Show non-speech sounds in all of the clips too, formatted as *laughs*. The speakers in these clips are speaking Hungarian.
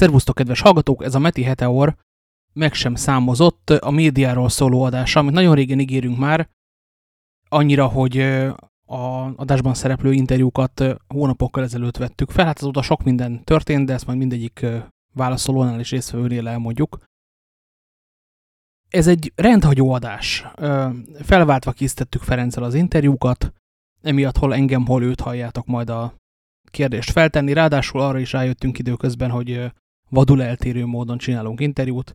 Szervusztok, kedves hallgatók! Ez a Meti Heteor meg sem számozott a médiáról szóló adása, amit nagyon régen ígérünk már, annyira, hogy a adásban szereplő interjúkat hónapokkal ezelőtt vettük fel. Hát azóta sok minden történt, de ezt majd mindegyik válaszolónál és részvevőnél elmondjuk. Ez egy rendhagyó adás. Felváltva készítettük Ferenccel az interjúkat, emiatt hol engem, hol őt halljátok majd a kérdést feltenni. Ráadásul arra is rájöttünk időközben, hogy vadul eltérő módon csinálunk interjút.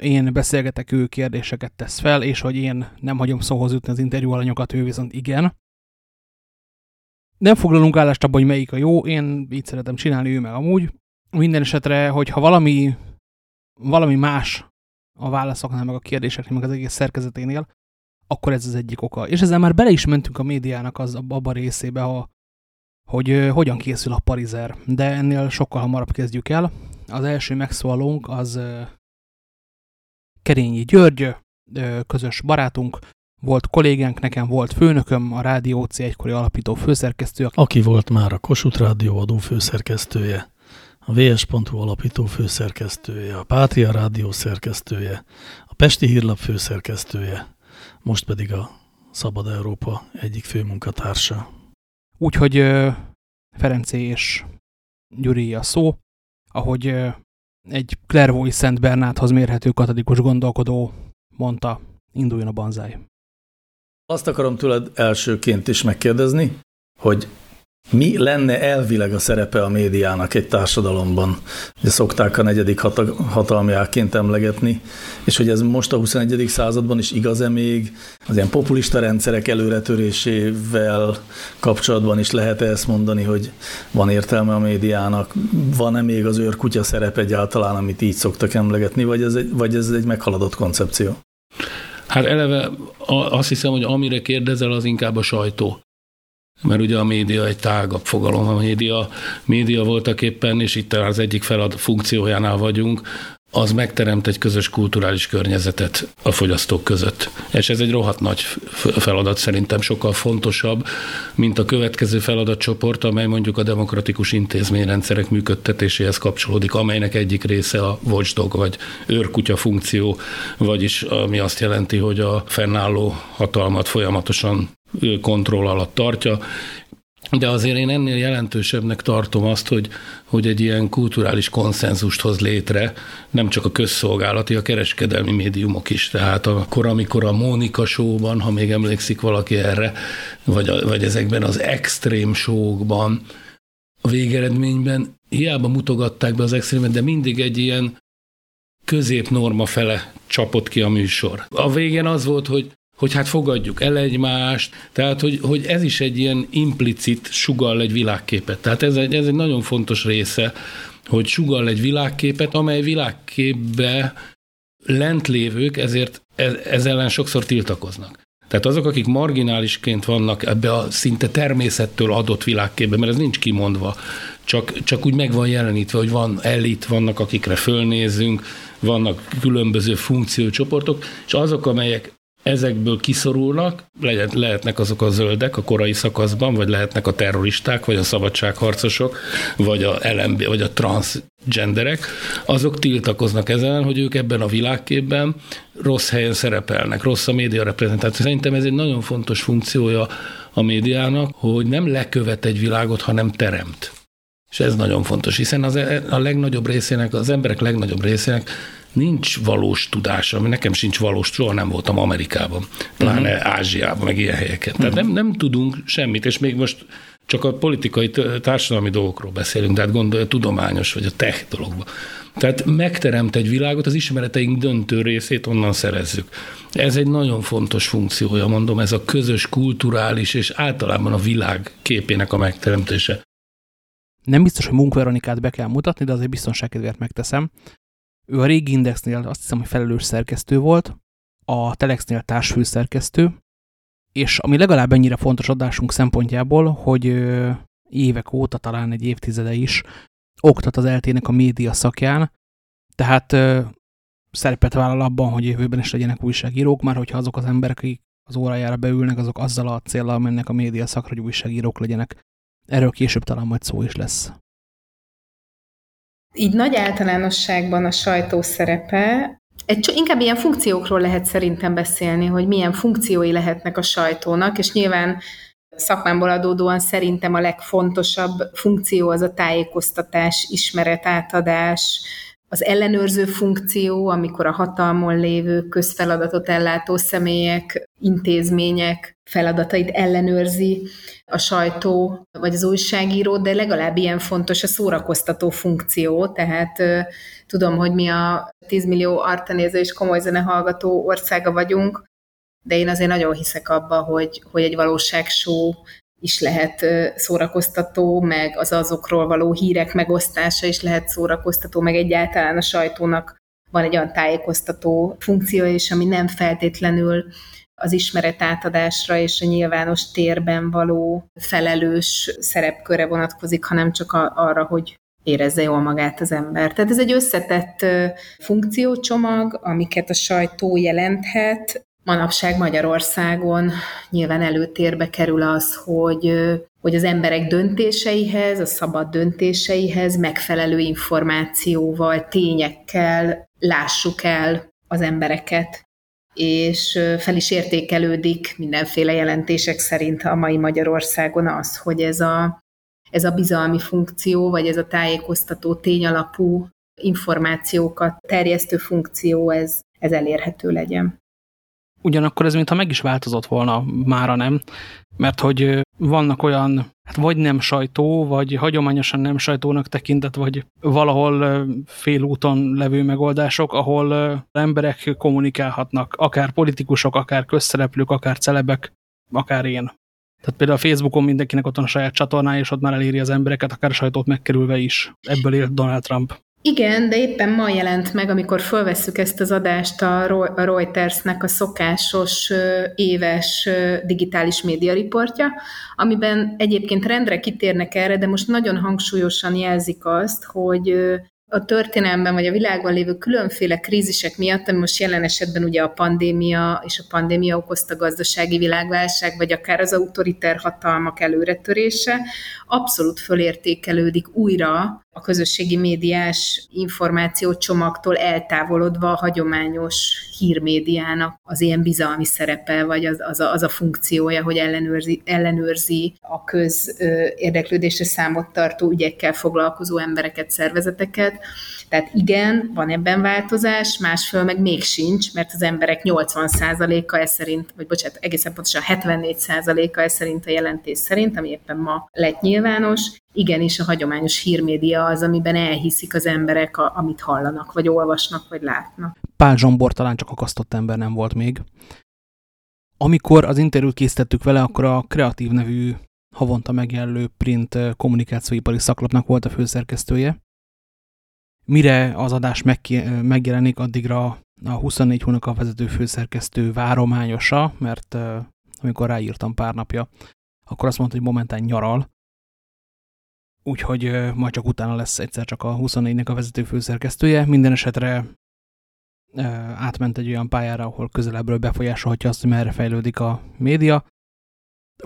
Én beszélgetek, ő kérdéseket tesz fel, és hogy én nem hagyom szóhoz jutni az interjú alanyokat, ő viszont igen. Nem foglalunk állást abban, hogy melyik a jó, én így szeretem csinálni, ő meg amúgy. Minden esetre, hogyha valami, valami más a válaszoknál, meg a kérdéseknél, meg az egész szerkezeténél, akkor ez az egyik oka. És ezzel már bele is mentünk a médiának az abba részébe, ha, hogy hogyan készül a parizer. De ennél sokkal hamarabb kezdjük el. Az első megszólalónk az Kerényi György, közös barátunk, volt kollégánk, nekem volt főnököm, a Rádió C egykori alapító főszerkesztő. Aki volt már a Kossuth Rádió adó főszerkesztője, a VS.hu alapító főszerkesztője, a Pátria Rádió szerkesztője, a Pesti Hírlap főszerkesztője, most pedig a Szabad Európa egyik főmunkatársa. Úgyhogy Ferencé és Gyuri a szó, ahogy egy Clairvaux Szent Bernáthoz mérhető katolikus gondolkodó mondta, induljon a banzáj. Azt akarom tőled elsőként is megkérdezni, hogy mi lenne elvileg a szerepe a médiának egy társadalomban? Ugye szokták a negyedik hatalmiáként emlegetni, és hogy ez most a 21. században is igaz-e még, az ilyen populista rendszerek előretörésével kapcsolatban is lehet -e ezt mondani, hogy van értelme a médiának, van-e még az őrkutya szerep egyáltalán, amit így szoktak emlegetni, vagy ez egy, vagy ez egy meghaladott koncepció? Hát eleve azt hiszem, hogy amire kérdezel, az inkább a sajtó mert ugye a média egy tágabb fogalom, a média, média voltak éppen, és itt az egyik felad funkciójánál vagyunk, az megteremt egy közös kulturális környezetet a fogyasztók között. És ez egy rohadt nagy feladat, szerintem sokkal fontosabb, mint a következő feladatcsoport, amely mondjuk a demokratikus intézményrendszerek működtetéséhez kapcsolódik, amelynek egyik része a watchdog vagy őrkutya funkció, vagyis ami azt jelenti, hogy a fennálló hatalmat folyamatosan kontroll alatt tartja, de azért én ennél jelentősebbnek tartom azt, hogy, hogy egy ilyen kulturális konszenzust hoz létre, nem csak a közszolgálati, a kereskedelmi médiumok is. Tehát akkor, amikor a Mónika showban, ha még emlékszik valaki erre, vagy, a, vagy ezekben az extrém showkban, a végeredményben hiába mutogatták be az extrémet, de mindig egy ilyen középnorma fele csapott ki a műsor. A végén az volt, hogy hogy hát fogadjuk el egymást, tehát hogy, hogy ez is egy ilyen implicit sugall egy világképet. Tehát ez egy, ez egy nagyon fontos része, hogy sugall egy világképet, amely világképbe lent lévők ezért ez ellen sokszor tiltakoznak. Tehát azok, akik marginálisként vannak ebbe a szinte természettől adott világképbe, mert ez nincs kimondva, csak, csak úgy meg van jelenítve, hogy van elit, vannak akikre fölnézünk, vannak különböző funkciócsoportok, és azok, amelyek ezekből kiszorulnak, lehet, lehetnek azok a zöldek a korai szakaszban, vagy lehetnek a terroristák, vagy a szabadságharcosok, vagy a LMB, vagy a transgenderek, azok tiltakoznak ezen, hogy ők ebben a világképben rossz helyen szerepelnek, rossz a média reprezentáció. Szerintem ez egy nagyon fontos funkciója a médiának, hogy nem lekövet egy világot, hanem teremt. És ez nagyon fontos, hiszen az, e- a legnagyobb részének, az emberek legnagyobb részének nincs valós tudása, nekem sincs valós, soha nem voltam Amerikában, pláne uh-huh. Ázsiában, meg ilyen helyeken. Tehát uh-huh. nem, nem tudunk semmit, és még most csak a politikai, társadalmi dolgokról beszélünk, tehát gondolja tudományos, vagy a tech dologban. Tehát megteremt egy világot, az ismereteink döntő részét onnan szerezzük. Ez egy nagyon fontos funkciója, mondom, ez a közös, kulturális és általában a világ képének a megteremtése. Nem biztos, hogy Munk Veronikát be kell mutatni, de azért biztonságkedvéért megteszem. Ő a régi Indexnél azt hiszem, hogy felelős szerkesztő volt, a Telexnél társfőszerkesztő, és ami legalább ennyire fontos adásunk szempontjából, hogy évek óta, talán egy évtizede is oktat az eltének a média szakján, tehát szerepet vállal abban, hogy jövőben is legyenek újságírók, már hogyha azok az emberek, akik az órájára beülnek, azok azzal a célral mennek a média szakra, hogy újságírók legyenek. Erről később talán majd szó is lesz. Így nagy általánosságban a sajtó szerepe, egy, inkább ilyen funkciókról lehet szerintem beszélni, hogy milyen funkciói lehetnek a sajtónak, és nyilván szakmámból adódóan szerintem a legfontosabb funkció az a tájékoztatás, ismeretátadás, az ellenőrző funkció, amikor a hatalmon lévő közfeladatot ellátó személyek, intézmények feladatait ellenőrzi a sajtó vagy az újságíró, de legalább ilyen fontos a szórakoztató funkció, tehát tudom, hogy mi a 10 millió artanéző és komoly hallgató országa vagyunk, de én azért nagyon hiszek abba, hogy, hogy egy valóságshow is lehet szórakoztató, meg az azokról való hírek megosztása is lehet szórakoztató, meg egyáltalán a sajtónak van egy olyan tájékoztató funkció is, ami nem feltétlenül az ismeretátadásra és a nyilvános térben való felelős szerepköre vonatkozik, hanem csak arra, hogy érezze jól magát az ember. Tehát ez egy összetett funkciócsomag, amiket a sajtó jelenthet, Manapság Magyarországon nyilván előtérbe kerül az, hogy, hogy az emberek döntéseihez, a szabad döntéseihez megfelelő információval, tényekkel lássuk el az embereket, és fel is értékelődik mindenféle jelentések szerint a mai Magyarországon az, hogy ez a, ez a bizalmi funkció, vagy ez a tájékoztató tényalapú információkat terjesztő funkció, ez, ez elérhető legyen. Ugyanakkor ez mintha meg is változott volna, mára nem, mert hogy vannak olyan, hát vagy nem sajtó, vagy hagyományosan nem sajtónak tekintett, vagy valahol félúton levő megoldások, ahol emberek kommunikálhatnak, akár politikusok, akár közszereplők, akár celebek, akár én. Tehát például a Facebookon mindenkinek ott van a saját csatornája, és ott már eléri az embereket, akár a sajtót megkerülve is. Ebből élt Donald Trump. Igen, de éppen ma jelent meg, amikor fölvesszük ezt az adást a Reutersnek a szokásos éves digitális média riportja, amiben egyébként rendre kitérnek erre, de most nagyon hangsúlyosan jelzik azt, hogy a történelemben vagy a világban lévő különféle krízisek miatt, ami most jelen esetben ugye a pandémia és a pandémia okozta gazdasági világválság, vagy akár az autoriter hatalmak előretörése, abszolút fölértékelődik újra a közösségi médiás információcsomagtól eltávolodva a hagyományos hírmédiának az ilyen bizalmi szerepe, vagy az, az, a, az a funkciója, hogy ellenőrzi, ellenőrzi a köz érdeklődésre számot tartó ügyekkel foglalkozó embereket, szervezeteket. Tehát igen, van ebben változás, másfél meg még sincs, mert az emberek 80%-a ez szerint, vagy bocsánat, egészen pontosan 74%-a ez szerint a jelentés szerint, ami éppen ma lett nyilvános, igenis a hagyományos hírmédia az, amiben elhiszik az emberek, a, amit hallanak, vagy olvasnak, vagy látnak. Pál Zsombor talán csak akasztott ember nem volt még. Amikor az interjút készítettük vele, akkor a Kreatív nevű havonta megjelenő print kommunikációipari szaklapnak volt a főszerkesztője. Mire az adás megjelenik, addigra a 24 hónap a vezető főszerkesztő várományosa, mert amikor ráírtam pár napja, akkor azt mondta, hogy momentán nyaral, úgyhogy majd csak utána lesz egyszer csak a 24-nek a vezető főszerkesztője. Minden esetre átment egy olyan pályára, ahol közelebbről befolyásolhatja azt, hogy merre fejlődik a média.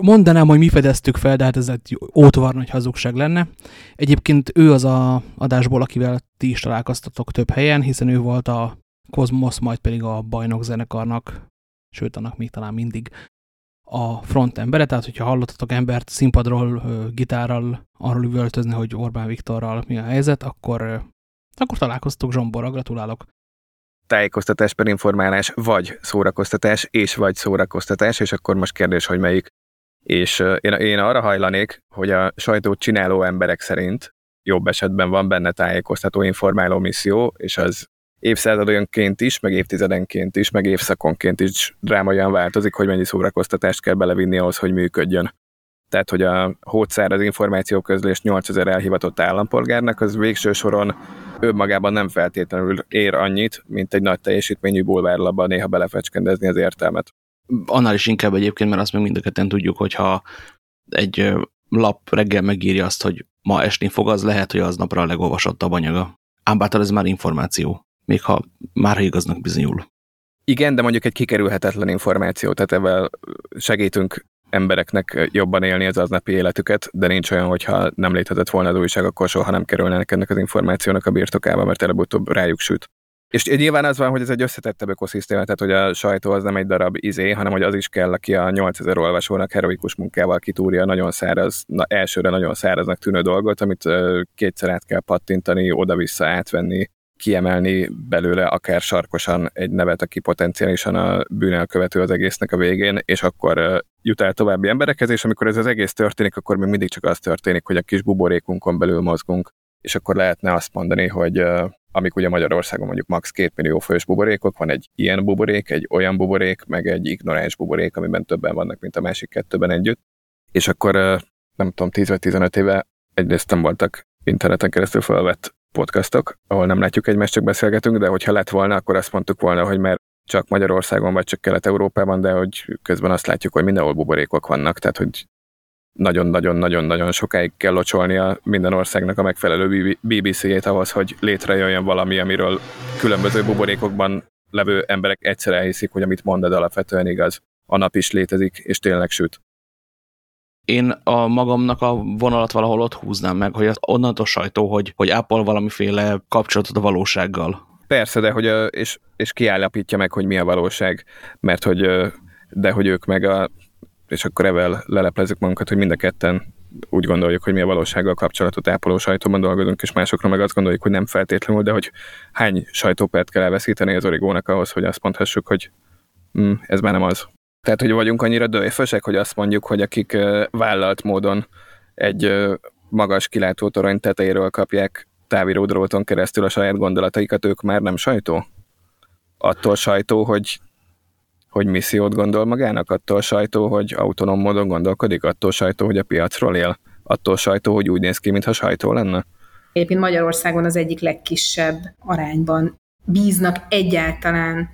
Mondanám, hogy mi fedeztük fel, de hát ez egy ótvar nagy hazugság lenne. Egyébként ő az a adásból, akivel ti is találkoztatok több helyen, hiszen ő volt a Cosmos, majd pedig a bajnok zenekarnak, sőt, annak még talán mindig a front embere, tehát hogyha hallottatok embert színpadról, gitárral arról üvöltözni, hogy Orbán Viktorral mi a helyzet, akkor, akkor találkoztok Zsomborra, gratulálok. Tájékoztatás per informálás, vagy szórakoztatás, és vagy szórakoztatás, és akkor most kérdés, hogy melyik. És én, én arra hajlanék, hogy a sajtót csináló emberek szerint jobb esetben van benne tájékoztató informáló misszió, és az évszázadonként is, meg évtizedenként is, meg évszakonként is drámaian változik, hogy mennyi szórakoztatást kell belevinni ahhoz, hogy működjön. Tehát, hogy a hódszár az információközlés 8000 elhivatott állampolgárnak, az végső soron önmagában nem feltétlenül ér annyit, mint egy nagy teljesítményű bulvárlapban néha belefecskendezni az értelmet. Annál is inkább egyébként, mert azt még mind a ketten tudjuk, hogyha egy lap reggel megírja azt, hogy ma esni fog, az lehet, hogy aznapra a legolvasottabb anyaga. Ám ez már információ még ha már igaznak bizonyul. Igen, de mondjuk egy kikerülhetetlen információ, tehát ebben segítünk embereknek jobban élni az aznapi életüket, de nincs olyan, hogyha nem létezett volna az újság, akkor soha nem kerülnének ennek az információnak a birtokába, mert előbb-utóbb rájuk süt. És nyilván az van, hogy ez egy összetettebb ökoszisztéma, tehát hogy a sajtó az nem egy darab izé, hanem hogy az is kell, aki a 8000 olvasónak heroikus munkával kitúrja nagyon száraz, na, elsőre nagyon száraznak tűnő dolgot, amit kétszer át kell pattintani, oda-vissza átvenni, kiemelni belőle akár sarkosan egy nevet, aki potenciálisan a bűnelkövető az egésznek a végén, és akkor jut el további emberekhez, és amikor ez az egész történik, akkor még mindig csak az történik, hogy a kis buborékunkon belül mozgunk, és akkor lehetne azt mondani, hogy amik ugye Magyarországon mondjuk max. 2 millió fős buborékok, van egy ilyen buborék, egy olyan buborék, meg egy ignoráns buborék, amiben többen vannak, mint a másik kettőben együtt. És akkor nem tudom, 10 vagy 15 éve egyrészt nem voltak interneten keresztül felvett podcastok, ahol nem látjuk egymást, csak beszélgetünk, de hogyha lett volna, akkor azt mondtuk volna, hogy mert csak Magyarországon vagy csak Kelet-Európában, de hogy közben azt látjuk, hogy mindenhol buborékok vannak, tehát hogy nagyon-nagyon-nagyon-nagyon sokáig kell locsolnia minden országnak a megfelelő BBC-jét ahhoz, hogy létrejöjjön valami, amiről különböző buborékokban levő emberek egyszer elhiszik, hogy amit mondod alapvetően igaz. A nap is létezik, és tényleg süt. Én a magamnak a vonalat valahol ott húznám meg, hogy az onnantól sajtó, hogy, hogy ápol valamiféle kapcsolatot a valósággal. Persze, de hogy, és, és kiállapítja meg, hogy mi a valóság, mert hogy, de hogy ők meg a és akkor evel leleplezzük magunkat, hogy mind a ketten úgy gondoljuk, hogy mi a valósággal kapcsolatot ápoló sajtóban dolgozunk, és másokra meg azt gondoljuk, hogy nem feltétlenül, de hogy hány sajtópert kell elveszíteni az origónak ahhoz, hogy azt mondhassuk, hogy mm, ez már nem az. Tehát, hogy vagyunk annyira dőfösek, hogy azt mondjuk, hogy akik vállalt módon egy magas kilátótorony tetejéről kapják távíródróton keresztül a saját gondolataikat, ők már nem sajtó? Attól sajtó, hogy hogy missziót gondol magának, attól sajtó, hogy autonóm módon gondolkodik, attól sajtó, hogy a piacról él, attól sajtó, hogy úgy néz ki, mintha sajtó lenne? Egyébként Magyarországon az egyik legkisebb arányban bíznak egyáltalán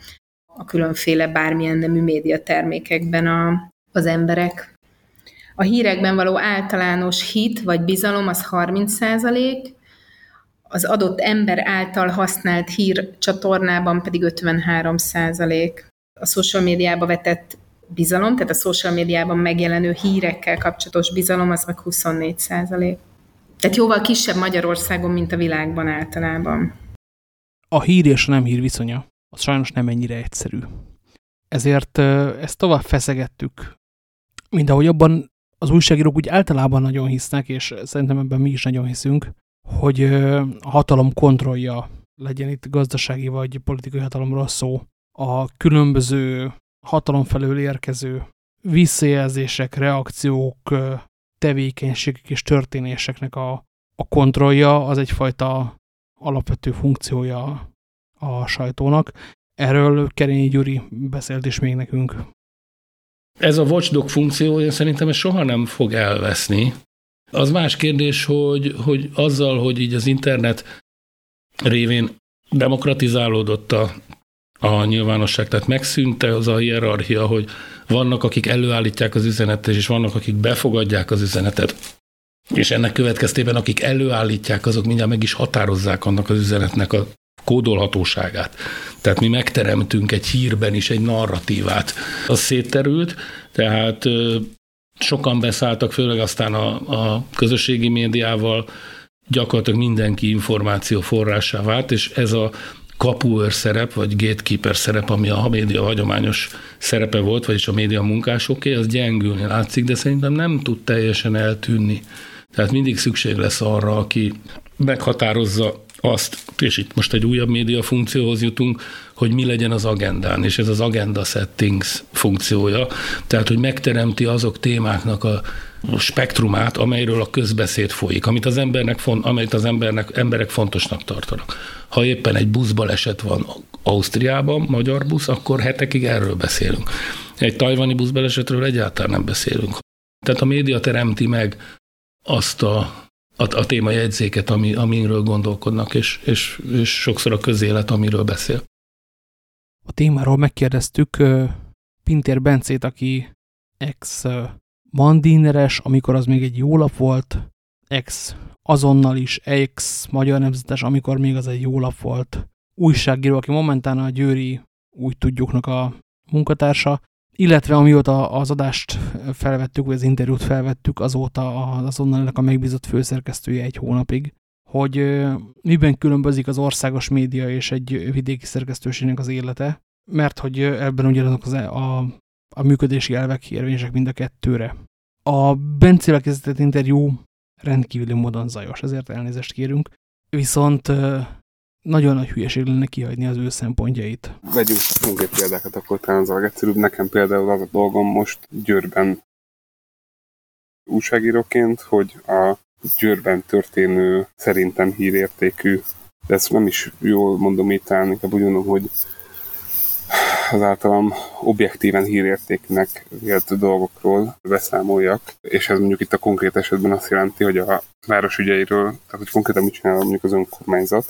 a különféle bármilyen nemű médiatermékekben a, az emberek. A hírekben való általános hit vagy bizalom az 30 százalék, az adott ember által használt hírcsatornában pedig 53 százalék a social médiába vetett bizalom, tehát a social médiában megjelenő hírekkel kapcsolatos bizalom, az meg 24 százalék. Tehát jóval kisebb Magyarországon, mint a világban általában. A hír és a nem hír viszonya, az sajnos nem ennyire egyszerű. Ezért ezt tovább feszegettük, mint ahogy abban az újságírók úgy általában nagyon hisznek, és szerintem ebben mi is nagyon hiszünk, hogy a hatalom kontrollja legyen itt gazdasági vagy politikai hatalomról szó, a különböző hatalom felől érkező visszajelzések, reakciók, tevékenységek és történéseknek a, a kontrollja az egyfajta alapvető funkciója a sajtónak. Erről Kerényi Gyuri beszélt is még nekünk. Ez a watchdog funkciója szerintem ez soha nem fog elveszni. Az más kérdés, hogy, hogy azzal, hogy így az internet révén demokratizálódott a a nyilvánosság. Tehát megszűnt az a hierarchia, hogy vannak, akik előállítják az üzenetet, és vannak, akik befogadják az üzenetet. És ennek következtében, akik előállítják, azok mindjárt meg is határozzák annak az üzenetnek a kódolhatóságát. Tehát mi megteremtünk egy hírben is egy narratívát. Az szétterült, tehát sokan beszálltak, főleg aztán a, a közösségi médiával, gyakorlatilag mindenki információ forrásá vált, és ez a kapuőr szerep, vagy gatekeeper szerep, ami a média hagyományos szerepe volt, vagyis a média munkásoké, az gyengülni látszik, de szerintem nem tud teljesen eltűnni. Tehát mindig szükség lesz arra, aki meghatározza azt, és itt most egy újabb média funkcióhoz jutunk, hogy mi legyen az agendán, és ez az agenda settings funkciója, tehát hogy megteremti azok témáknak a spektrumát, amelyről a közbeszéd folyik, amit az embernek, amit az embernek, emberek fontosnak tartanak. Ha éppen egy buszbaleset van Ausztriában, magyar busz, akkor hetekig erről beszélünk. Egy tajvani buszbalesetről egyáltalán nem beszélünk. Tehát a média teremti meg azt a, a, a témajegyzéket, ami, amiről gondolkodnak, és, és, és sokszor a közélet, amiről beszél. A témáról megkérdeztük Pintér Bencét, aki ex Mandineres, amikor az még egy jó lap volt, ex azonnal is, ex Magyar Nemzetes, amikor még az egy jó lap volt, újságíró, aki momentán a Győri úgy tudjuknak a munkatársa, illetve amióta az adást felvettük, vagy az interjút felvettük, azóta azonnal a megbízott főszerkesztője egy hónapig, hogy miben különbözik az országos média és egy vidéki szerkesztőségnek az élete, mert hogy ebben ugyanazok az, e, a, a működési elvek érvényesek mind a kettőre. A Bencével készített interjú rendkívüli módon zajos, ezért elnézést kérünk, viszont nagyon nagy hülyeség lenne kihagyni az ő szempontjait. Vegyünk konkrét példákat, akkor talán az a legegyszerűbb. Nekem például az a dolgom most Győrben újságíróként, hogy a Győrben történő szerintem hírértékű, de ezt nem is jól mondom itt talán inkább úgy hogy az általam objektíven hírértéknek vélt dolgokról beszámoljak, és ez mondjuk itt a konkrét esetben azt jelenti, hogy a város ügyeiről, tehát hogy konkrétan mit csinál mondjuk az önkormányzat,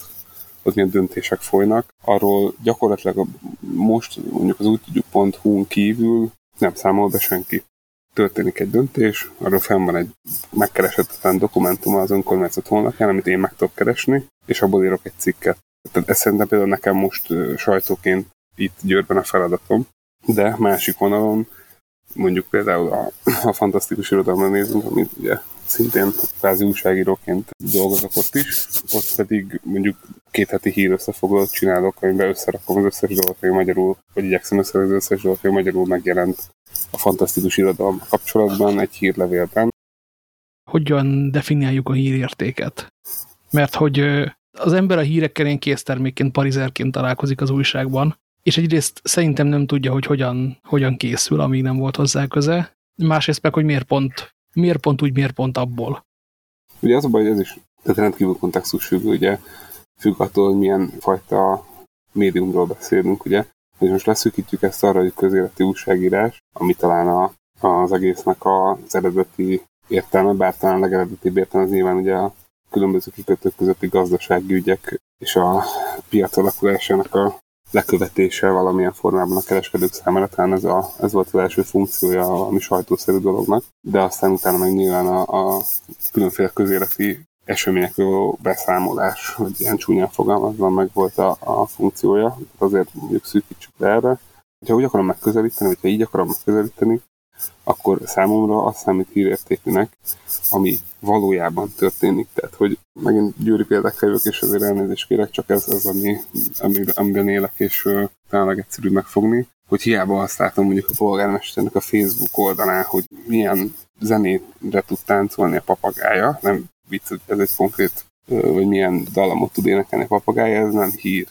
ott milyen döntések folynak, arról gyakorlatilag most mondjuk az úttudjuk.hu-n kívül nem számol be senki. Történik egy döntés, arról fenn van egy megkeresetlen dokumentum az önkormányzat honlapján, amit én meg tudok keresni, és abból írok egy cikket. Tehát ez szerintem például nekem most sajtóként itt Győrben a feladatom, de másik vonalon mondjuk például a, a fantasztikus irodalomra nézünk, amit ugye szintén kvázi újságíróként dolgozok ott is, ott pedig mondjuk két heti hír összefoglalót csinálok, amiben összerakom az összes dolgot, ami magyarul, vagy igyekszem összerakom az összes dolgot, ami magyarul megjelent a fantasztikus irodalom kapcsolatban egy hírlevélben. Hogyan definiáljuk a hírértéket? Mert hogy az ember a hírekkel ilyen késztermékként, parizerként találkozik az újságban, és egyrészt szerintem nem tudja, hogy hogyan, hogyan készül, amíg nem volt hozzá köze, másrészt meg, hogy miért pont, miért pont úgy, miért pont abból. Ugye az a baj, hogy ez is tehát rendkívül kontextus függ, ugye függ attól, hogy milyen fajta médiumról beszélünk, ugye. És most leszűkítjük ezt arra, hogy közéleti újságírás, ami talán a, az egésznek az eredeti értelme, bár talán legeredetibb értelme az nyilván ugye a különböző kikötők közötti gazdasági ügyek és a piac alakulásának a lekövetése valamilyen formában a kereskedők számára, talán ez, a, ez volt az első funkciója a valami sajtószerű dolognak, de aztán utána meg nyilván a, a különféle közéleti eseményekről beszámolás, hogy ilyen csúnyán fogalmazva meg volt a, a funkciója, azért mondjuk szűkítsük le erre. Ha úgy akarom megközelíteni, vagy így akarom megközelíteni, akkor számomra azt számít hírértékűnek, ami valójában történik. Tehát, hogy megint győri példák jövök, és azért elnézést kérek, csak ez az, ami, ami, amiben élek, és uh, talán egyszerű megfogni, hogy hiába azt látom mondjuk a polgármesternek a Facebook oldalán, hogy milyen zenére tud táncolni a papagája, nem vicc, hogy ez egy konkrét, vagy milyen dallamot tud énekelni a papagája, ez nem hír.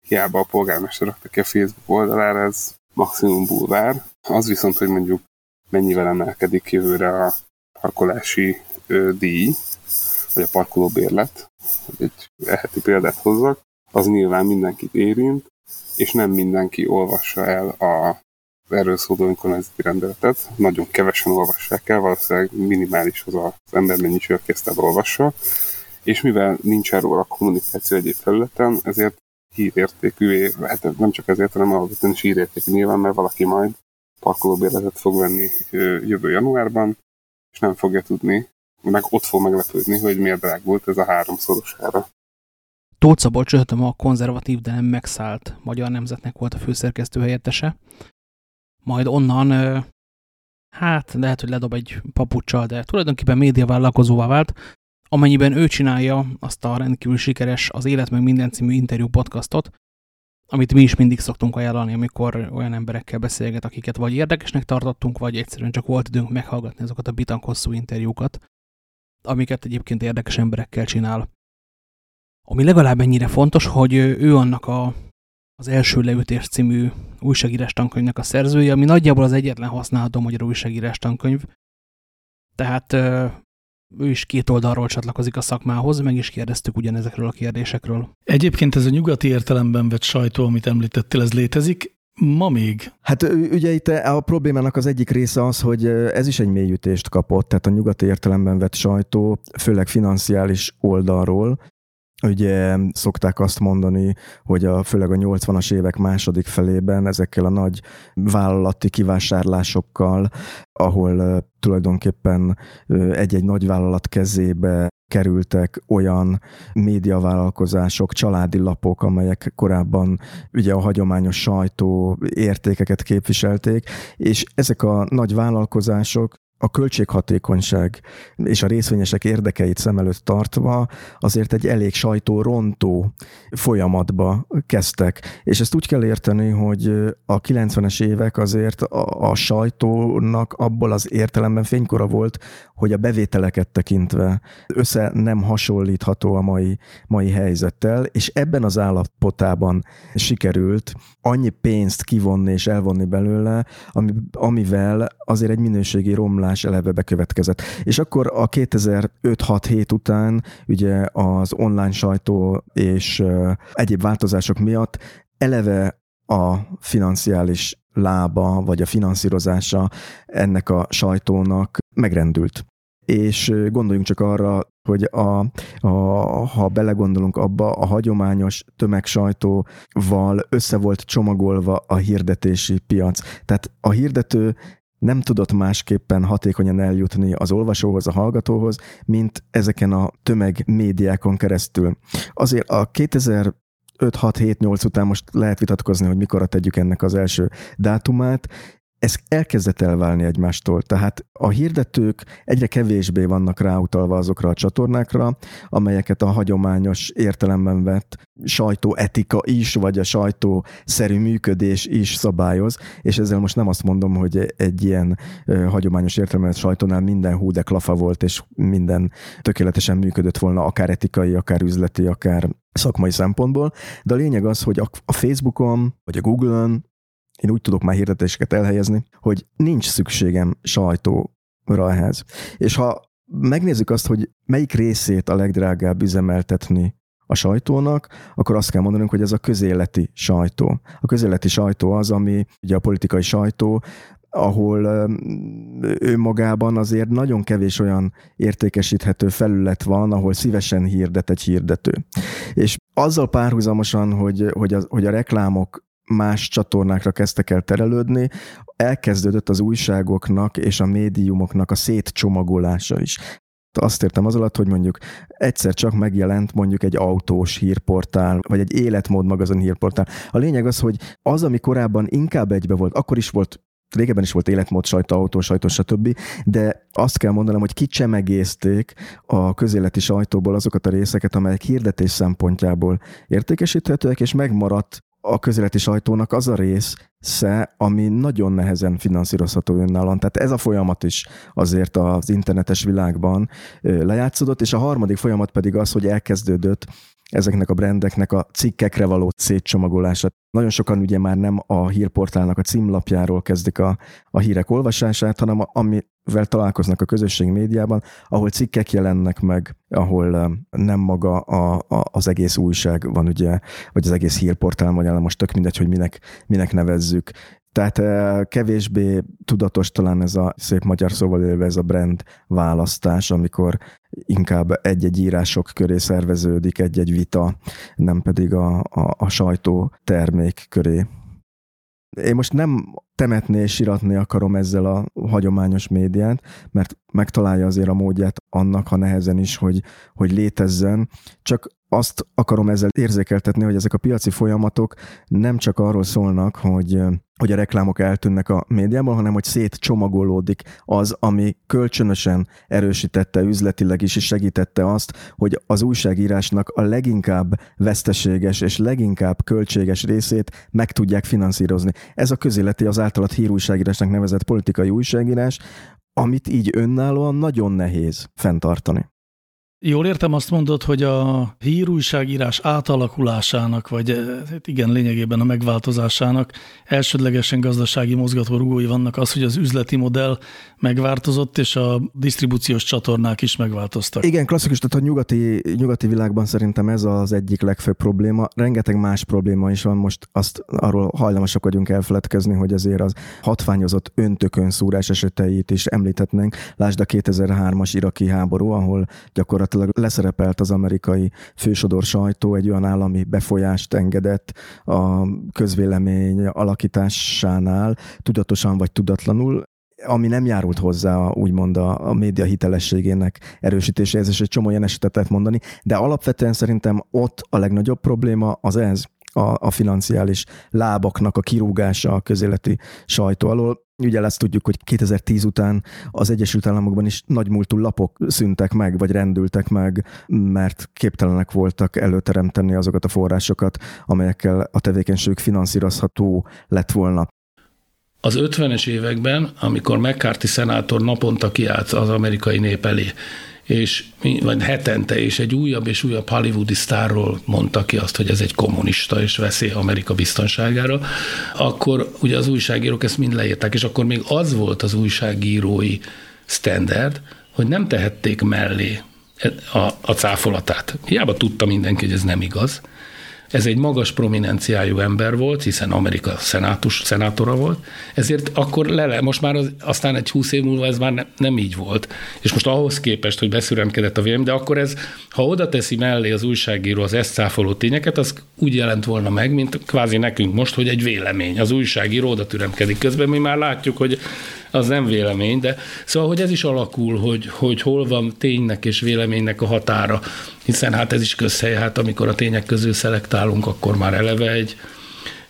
Hiába a polgármester rakta ki a Facebook oldalára, ez maximum bulvár. Az viszont, hogy mondjuk mennyivel emelkedik jövőre a parkolási ö, díj, vagy a parkolóbérlet, hogy egy eheti példát hozzak, az nyilván mindenkit érint, és nem mindenki olvassa el a erről szóló önkormányzati rendeletet. Nagyon kevesen olvassák el, valószínűleg minimális az az embermennyiség, aki ezt elolvassa. És mivel nincs erről a kommunikáció egyéb felületen, ezért hírértékű, hát nem csak ezért, hanem alapvetően is hírértékű nyilván, mert valaki majd parkolóbérletet fog venni jövő januárban, és nem fogja tudni, meg ott fog meglepődni, hogy miért drágult ez a háromszorosára. Tóth Szabolcs a konzervatív, de nem megszállt Magyar Nemzetnek volt a főszerkesztő helyettese. Majd onnan, hát lehet, hogy ledob egy papucsal, de tulajdonképpen médiavállalkozóvá vált, amennyiben ő csinálja azt a rendkívül sikeres Az Élet meg minden című interjú podcastot, amit mi is mindig szoktunk ajánlani, amikor olyan emberekkel beszélget, akiket vagy érdekesnek tartottunk, vagy egyszerűen csak volt időnk meghallgatni azokat a bitank hosszú interjúkat, amiket egyébként érdekes emberekkel csinál. Ami legalább ennyire fontos, hogy ő annak a, az első leütés című újságírás tankönyvnek a szerzője, ami nagyjából az egyetlen használható magyar újságírás tankönyv. Tehát ő is két oldalról csatlakozik a szakmához, meg is kérdeztük ugyanezekről a kérdésekről. Egyébként ez a nyugati értelemben vett sajtó, amit említettél, ez létezik. Ma még? Hát ugye itt a problémának az egyik része az, hogy ez is egy mélyütést kapott, tehát a nyugati értelemben vett sajtó, főleg financiális oldalról, Ugye szokták azt mondani, hogy a, főleg a 80-as évek második felében ezekkel a nagy vállalati kivásárlásokkal, ahol tulajdonképpen egy-egy nagy vállalat kezébe kerültek olyan médiavállalkozások, családi lapok, amelyek korábban ugye a hagyományos sajtó értékeket képviselték, és ezek a nagy vállalkozások a költséghatékonyság és a részvényesek érdekeit szem előtt tartva azért egy elég sajtórontó folyamatba kezdtek. És ezt úgy kell érteni, hogy a 90-es évek azért a, a sajtónak abból az értelemben fénykora volt, hogy a bevételeket tekintve össze nem hasonlítható a mai, mai helyzettel, és ebben az állapotában sikerült annyi pénzt kivonni és elvonni belőle, ami, amivel azért egy minőségi romlás eleve bekövetkezett. És akkor a 2005-6-7 után ugye az online sajtó és egyéb változások miatt eleve a financiális lába, vagy a finanszírozása ennek a sajtónak megrendült. És gondoljunk csak arra, hogy a, a, ha belegondolunk abba, a hagyományos tömegsajtóval össze volt csomagolva a hirdetési piac. Tehát a hirdető nem tudott másképpen hatékonyan eljutni az olvasóhoz, a hallgatóhoz, mint ezeken a tömegmédiákon keresztül. Azért a 2000 5-6-7-8 után most lehet vitatkozni, hogy mikor tegyük ennek az első dátumát, ez elkezdett elválni egymástól. Tehát a hirdetők egyre kevésbé vannak ráutalva azokra a csatornákra, amelyeket a hagyományos értelemben vett sajtóetika is, vagy a sajtó szerű működés is szabályoz, és ezzel most nem azt mondom, hogy egy ilyen hagyományos értelemben vett sajtónál minden hú de klafa volt, és minden tökéletesen működött volna, akár etikai, akár üzleti, akár szakmai szempontból, de a lényeg az, hogy a Facebookon, vagy a Google-on én úgy tudok már hirdetéseket elhelyezni, hogy nincs szükségem sajtóra ehhez. És ha megnézzük azt, hogy melyik részét a legdrágább üzemeltetni a sajtónak, akkor azt kell mondanunk, hogy ez a közéleti sajtó. A közéleti sajtó az, ami ugye a politikai sajtó, ahol ő magában azért nagyon kevés olyan értékesíthető felület van, ahol szívesen hirdet egy hirdető. És azzal párhuzamosan, hogy, hogy, a, hogy a reklámok más csatornákra kezdtek el terelődni, elkezdődött az újságoknak és a médiumoknak a szétcsomagolása is. Azt értem az alatt, hogy mondjuk egyszer csak megjelent mondjuk egy autós hírportál, vagy egy életmód magazin hírportál. A lényeg az, hogy az, ami korábban inkább egybe volt, akkor is volt régebben is volt életmód sajtó, autó sajtó, stb., de azt kell mondanom, hogy kicsemegézték a közéleti sajtóból azokat a részeket, amelyek hirdetés szempontjából értékesíthetőek, és megmaradt a közéleti sajtónak az a része, ami nagyon nehezen finanszírozható önállóan. Tehát ez a folyamat is azért az internetes világban lejátszódott, és a harmadik folyamat pedig az, hogy elkezdődött ezeknek a brendeknek a cikkekre való szétcsomagolása. Nagyon sokan ugye már nem a hírportálnak a címlapjáról kezdik a, a hírek olvasását, hanem a, amivel találkoznak a közösség médiában, ahol cikkek jelennek meg, ahol nem maga a, a, az egész újság van ugye, vagy az egész hírportál, vagy most tök mindegy, hogy minek, minek nevezzük. Tehát kevésbé tudatos talán ez a szép magyar szóval élve ez a brand választás, amikor inkább egy-egy írások köré szerveződik egy-egy vita, nem pedig a, a, a sajtó termék köré. Én most nem temetni és iratni akarom ezzel a hagyományos médiát, mert megtalálja azért a módját annak, ha nehezen is, hogy, hogy létezzen, csak azt akarom ezzel érzékeltetni, hogy ezek a piaci folyamatok nem csak arról szólnak, hogy hogy a reklámok eltűnnek a médiából, hanem hogy szétcsomagolódik az, ami kölcsönösen erősítette üzletileg is, és segítette azt, hogy az újságírásnak a leginkább veszteséges és leginkább költséges részét meg tudják finanszírozni. Ez a közéleti az általat hírújságírásnak nevezett politikai újságírás, amit így önállóan nagyon nehéz fenntartani. Jól értem, azt mondod, hogy a hírújságírás átalakulásának, vagy eh, hát igen, lényegében a megváltozásának elsődlegesen gazdasági mozgatórugói vannak az, hogy az üzleti modell megváltozott, és a disztribúciós csatornák is megváltoztak. Igen, klasszikus, tehát a nyugati, nyugati világban szerintem ez az egyik legfőbb probléma. Rengeteg más probléma is van, most azt arról hajlamosak vagyunk elfeledkezni, hogy azért az hatványozott öntökön szúrás eseteit is említhetnénk. Lásd a 2003-as iraki háború, ahol gyakorlatilag gyakorlatilag leszerepelt az amerikai fősodor sajtó, egy olyan állami befolyást engedett a közvélemény alakításánál, tudatosan vagy tudatlanul, ami nem járult hozzá úgymond a, a média hitelességének erősítéséhez, és egy csomó ilyen esetet lehet mondani, de alapvetően szerintem ott a legnagyobb probléma az ez, a, a financiális lábaknak a kirúgása a közéleti sajtó alól. Ugye ezt tudjuk, hogy 2010 után az Egyesült Államokban is nagymúltú lapok szüntek meg, vagy rendültek meg, mert képtelenek voltak előteremteni azokat a forrásokat, amelyekkel a tevékenység finanszírozható lett volna. Az 50-es években, amikor McCarthy szenátor naponta kiállt az amerikai nép elé, és vagy hetente, és egy újabb és újabb hollywoodi sztárról mondta ki azt, hogy ez egy kommunista és veszély Amerika biztonságára, akkor ugye az újságírók ezt mind leírták, és akkor még az volt az újságírói standard, hogy nem tehették mellé a, a cáfolatát. Hiába tudta mindenki, hogy ez nem igaz, ez egy magas prominenciájú ember volt, hiszen Amerika szenátus, szenátora volt, ezért akkor lele, most már az, aztán egy húsz év múlva ez már ne, nem így volt. És most ahhoz képest, hogy beszüremkedett a vélemény, de akkor ez, ha oda teszi mellé az újságíró az ezt cáfoló tényeket, az úgy jelent volna meg, mint kvázi nekünk most, hogy egy vélemény. Az újságíró oda türemkedik. Közben mi már látjuk, hogy az nem vélemény, de szóval, hogy ez is alakul, hogy, hogy hol van ténynek és véleménynek a határa, hiszen hát ez is közhely, hát amikor a tények közül szelektálunk, akkor már eleve egy,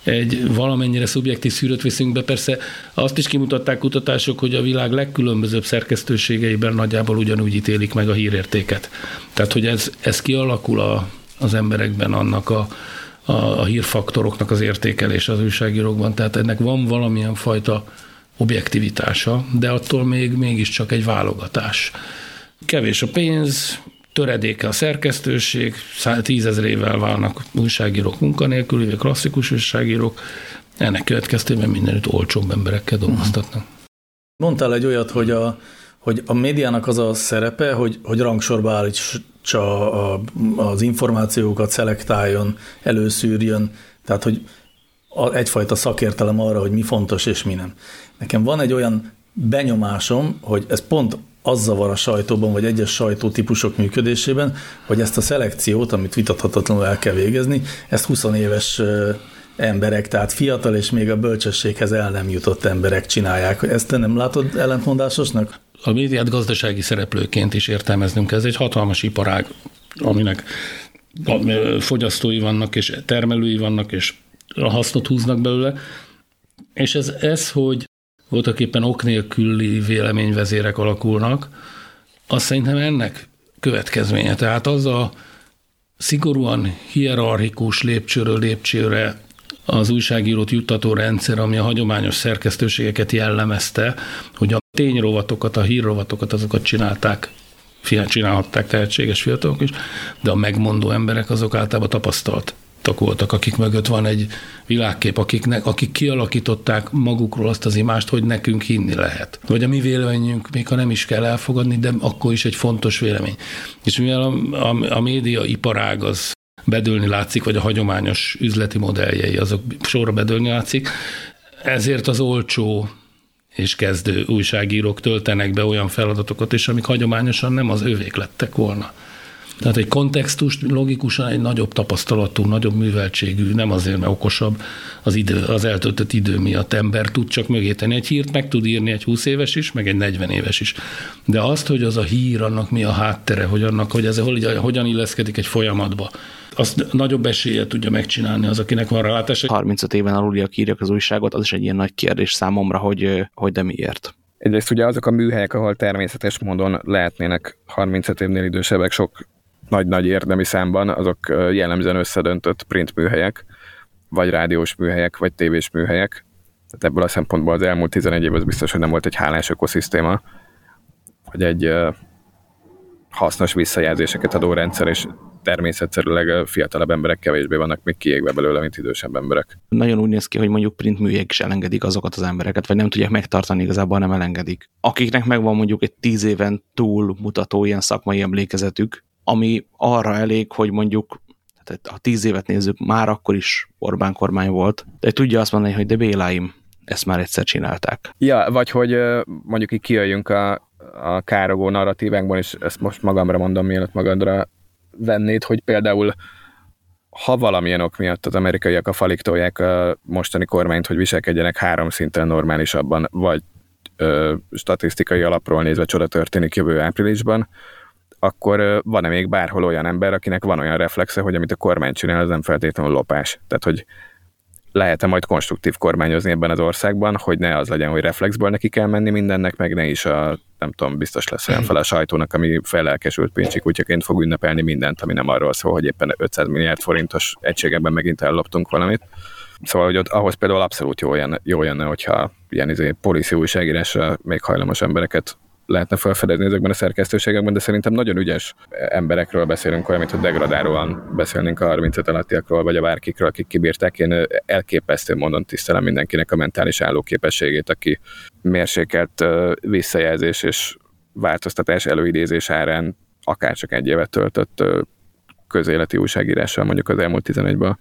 egy valamennyire szubjektív szűrőt viszünk be. Persze azt is kimutatták kutatások, hogy a világ legkülönbözőbb szerkesztőségeiben nagyjából ugyanúgy ítélik meg a hírértéket. Tehát, hogy ez, ez kialakul a, az emberekben annak a, a, a hírfaktoroknak az értékelés az újságírókban. Tehát ennek van valamilyen fajta objektivitása, de attól még mégiscsak egy válogatás. Kevés a pénz, töredéke a szerkesztőség, tízezrével válnak újságírók vagy klasszikus újságírók, ennek következtében mindenütt olcsóbb emberekkel dolgoztatnak. Mondtál egy olyat, hogy a, hogy a médiának az a szerepe, hogy, hogy rangsorba állítsa a, az információkat, szelektáljon, előszűrjön, tehát hogy egyfajta szakértelem arra, hogy mi fontos és mi nem. Nekem van egy olyan benyomásom, hogy ez pont az zavar a sajtóban, vagy egyes sajtótípusok működésében, hogy ezt a szelekciót, amit vitathatatlanul el kell végezni, ezt 20 éves emberek, tehát fiatal és még a bölcsességhez el nem jutott emberek csinálják. Ezt te nem látod ellentmondásosnak? A médiát gazdasági szereplőként is értelmeznünk. Ez egy hatalmas iparág, aminek fogyasztói vannak, és termelői vannak, és a hasznot húznak belőle. És ez, ez hogy voltak éppen ok nélküli véleményvezérek alakulnak, azt szerintem ennek következménye. Tehát az a szigorúan hierarchikus lépcsőről lépcsőre az újságírót juttató rendszer, ami a hagyományos szerkesztőségeket jellemezte, hogy a tényrovatokat, a hírrovatokat, azokat csinálták, csinálhatták tehetséges fiatalok is, de a megmondó emberek azok általában tapasztalt voltak, akik mögött van egy világkép, akiknek, akik kialakították magukról azt az imást, hogy nekünk hinni lehet. Vagy a mi véleményünk, még ha nem is kell elfogadni, de akkor is egy fontos vélemény. És mivel a, a, a média iparág az bedőlni látszik, vagy a hagyományos üzleti modelljei azok sorra bedőlni látszik, ezért az olcsó és kezdő újságírók töltenek be olyan feladatokat is, amik hagyományosan nem az övék lettek volna. Tehát egy kontextust logikusan egy nagyobb tapasztalatú, nagyobb műveltségű, nem azért, mert okosabb az, idő, az eltöltött idő miatt ember tud csak mögé tenni egy hírt, meg tud írni egy 20 éves is, meg egy 40 éves is. De azt, hogy az a hír, annak mi a háttere, hogy annak, hogy ez hogyan illeszkedik egy folyamatba, azt nagyobb esélye tudja megcsinálni az, akinek van rálátása. 35 éven aluliak írják az újságot, az is egy ilyen nagy kérdés számomra, hogy, hogy de miért. Egyrészt ugye azok a műhelyek, ahol természetes módon lehetnének 35 évnél idősebbek sok nagy-nagy érdemi számban, azok jellemzően összedöntött print műhelyek, vagy rádiós műhelyek, vagy tévés műhelyek. Tehát ebből a szempontból az elmúlt 11 év az biztos, hogy nem volt egy hálás ökoszisztéma, hogy egy hasznos visszajelzéseket adó rendszer, és természetszerűleg fiatalabb emberek kevésbé vannak még kiégve belőle, mint idősebb emberek. Nagyon úgy néz ki, hogy mondjuk print műhelyek is elengedik azokat az embereket, vagy nem tudják megtartani, igazából nem elengedik. Akiknek megvan mondjuk egy tíz éven túl mutató ilyen szakmai emlékezetük, ami arra elég, hogy mondjuk tehát ha tíz évet nézzük, már akkor is Orbán kormány volt, de tudja azt mondani, hogy de Béláim, ezt már egyszer csinálták. Ja, vagy hogy mondjuk így kijöjjünk a, a károgó narratívánkból, és ezt most magamra mondom, mielőtt magadra vennéd, hogy például ha valamilyen ok miatt az amerikaiak a falik tolják a mostani kormányt, hogy viselkedjenek három szinten normálisabban, vagy ö, statisztikai alapról nézve csoda történik jövő áprilisban, akkor van-e még bárhol olyan ember, akinek van olyan reflexe, hogy amit a kormány csinál, az nem feltétlenül lopás. Tehát, hogy lehet-e majd konstruktív kormányozni ebben az országban, hogy ne az legyen, hogy reflexből neki kell menni mindennek, meg ne is a, nem tudom, biztos lesz olyan fel a sajtónak, ami fellelkesült Péncsi kutyaként fog ünnepelni mindent, ami nem arról szól, hogy éppen 500 milliárd forintos egységekben megint elloptunk valamit. Szóval, hogy ott ahhoz például abszolút jó jönne, jó jönne hogyha ilyen izé, policy újságírásra még hajlamos embereket lehetne felfedezni ezekben a szerkesztőségekben, de szerintem nagyon ügyes emberekről beszélünk, olyan, mint hogy degradálóan beszélnénk a 35 alattiakról, vagy a bárkikről, akik kibírták. Én elképesztő módon tisztelem mindenkinek a mentális állóképességét, aki mérsékelt visszajelzés és változtatás előidézés árán akár csak egy évet töltött közéleti újságírással mondjuk az elmúlt 11-ben.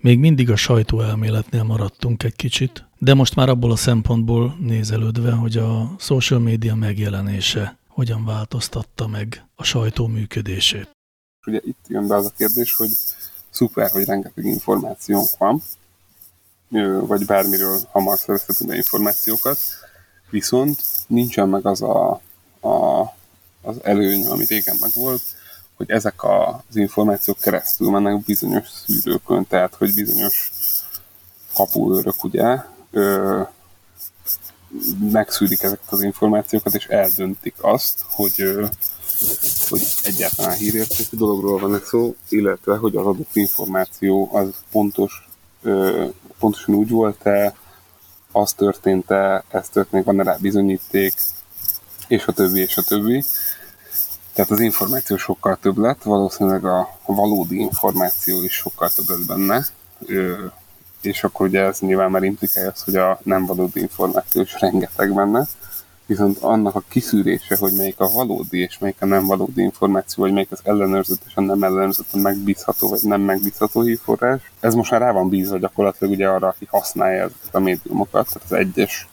Még mindig a sajtóelméletnél maradtunk egy kicsit, de most már abból a szempontból nézelődve, hogy a social media megjelenése hogyan változtatta meg a sajtó működését. Ugye itt jön be az a kérdés, hogy szuper, hogy rengeteg információnk van, vagy bármiről hamar szerezhetünk be információkat, viszont nincsen meg az a, a, az előny, ami régen meg volt, hogy ezek az információk keresztül mennek bizonyos szűrőkön, tehát hogy bizonyos kapuőrök ugye ö, megszűrik ezeket az információkat, és eldöntik azt, hogy, ö, hogy egyáltalán hírértékű dologról van szó, illetve hogy az adott információ az pontos, ö, pontosan úgy volt-e, az történt-e, ez történik, van-e rá bizonyíték, és a többi, és a többi. Tehát az információ sokkal több lett, valószínűleg a, valódi információ is sokkal több lett benne, és akkor ugye ez nyilván már implikálja azt, hogy a nem valódi információ is rengeteg benne, viszont annak a kiszűrése, hogy melyik a valódi és melyik a nem valódi információ, vagy melyik az ellenőrzött és a nem ellenőrzött, a megbízható vagy nem megbízható hírforrás, ez most már rá van bízva gyakorlatilag ugye arra, aki használja ezeket a médiumokat, tehát az egyes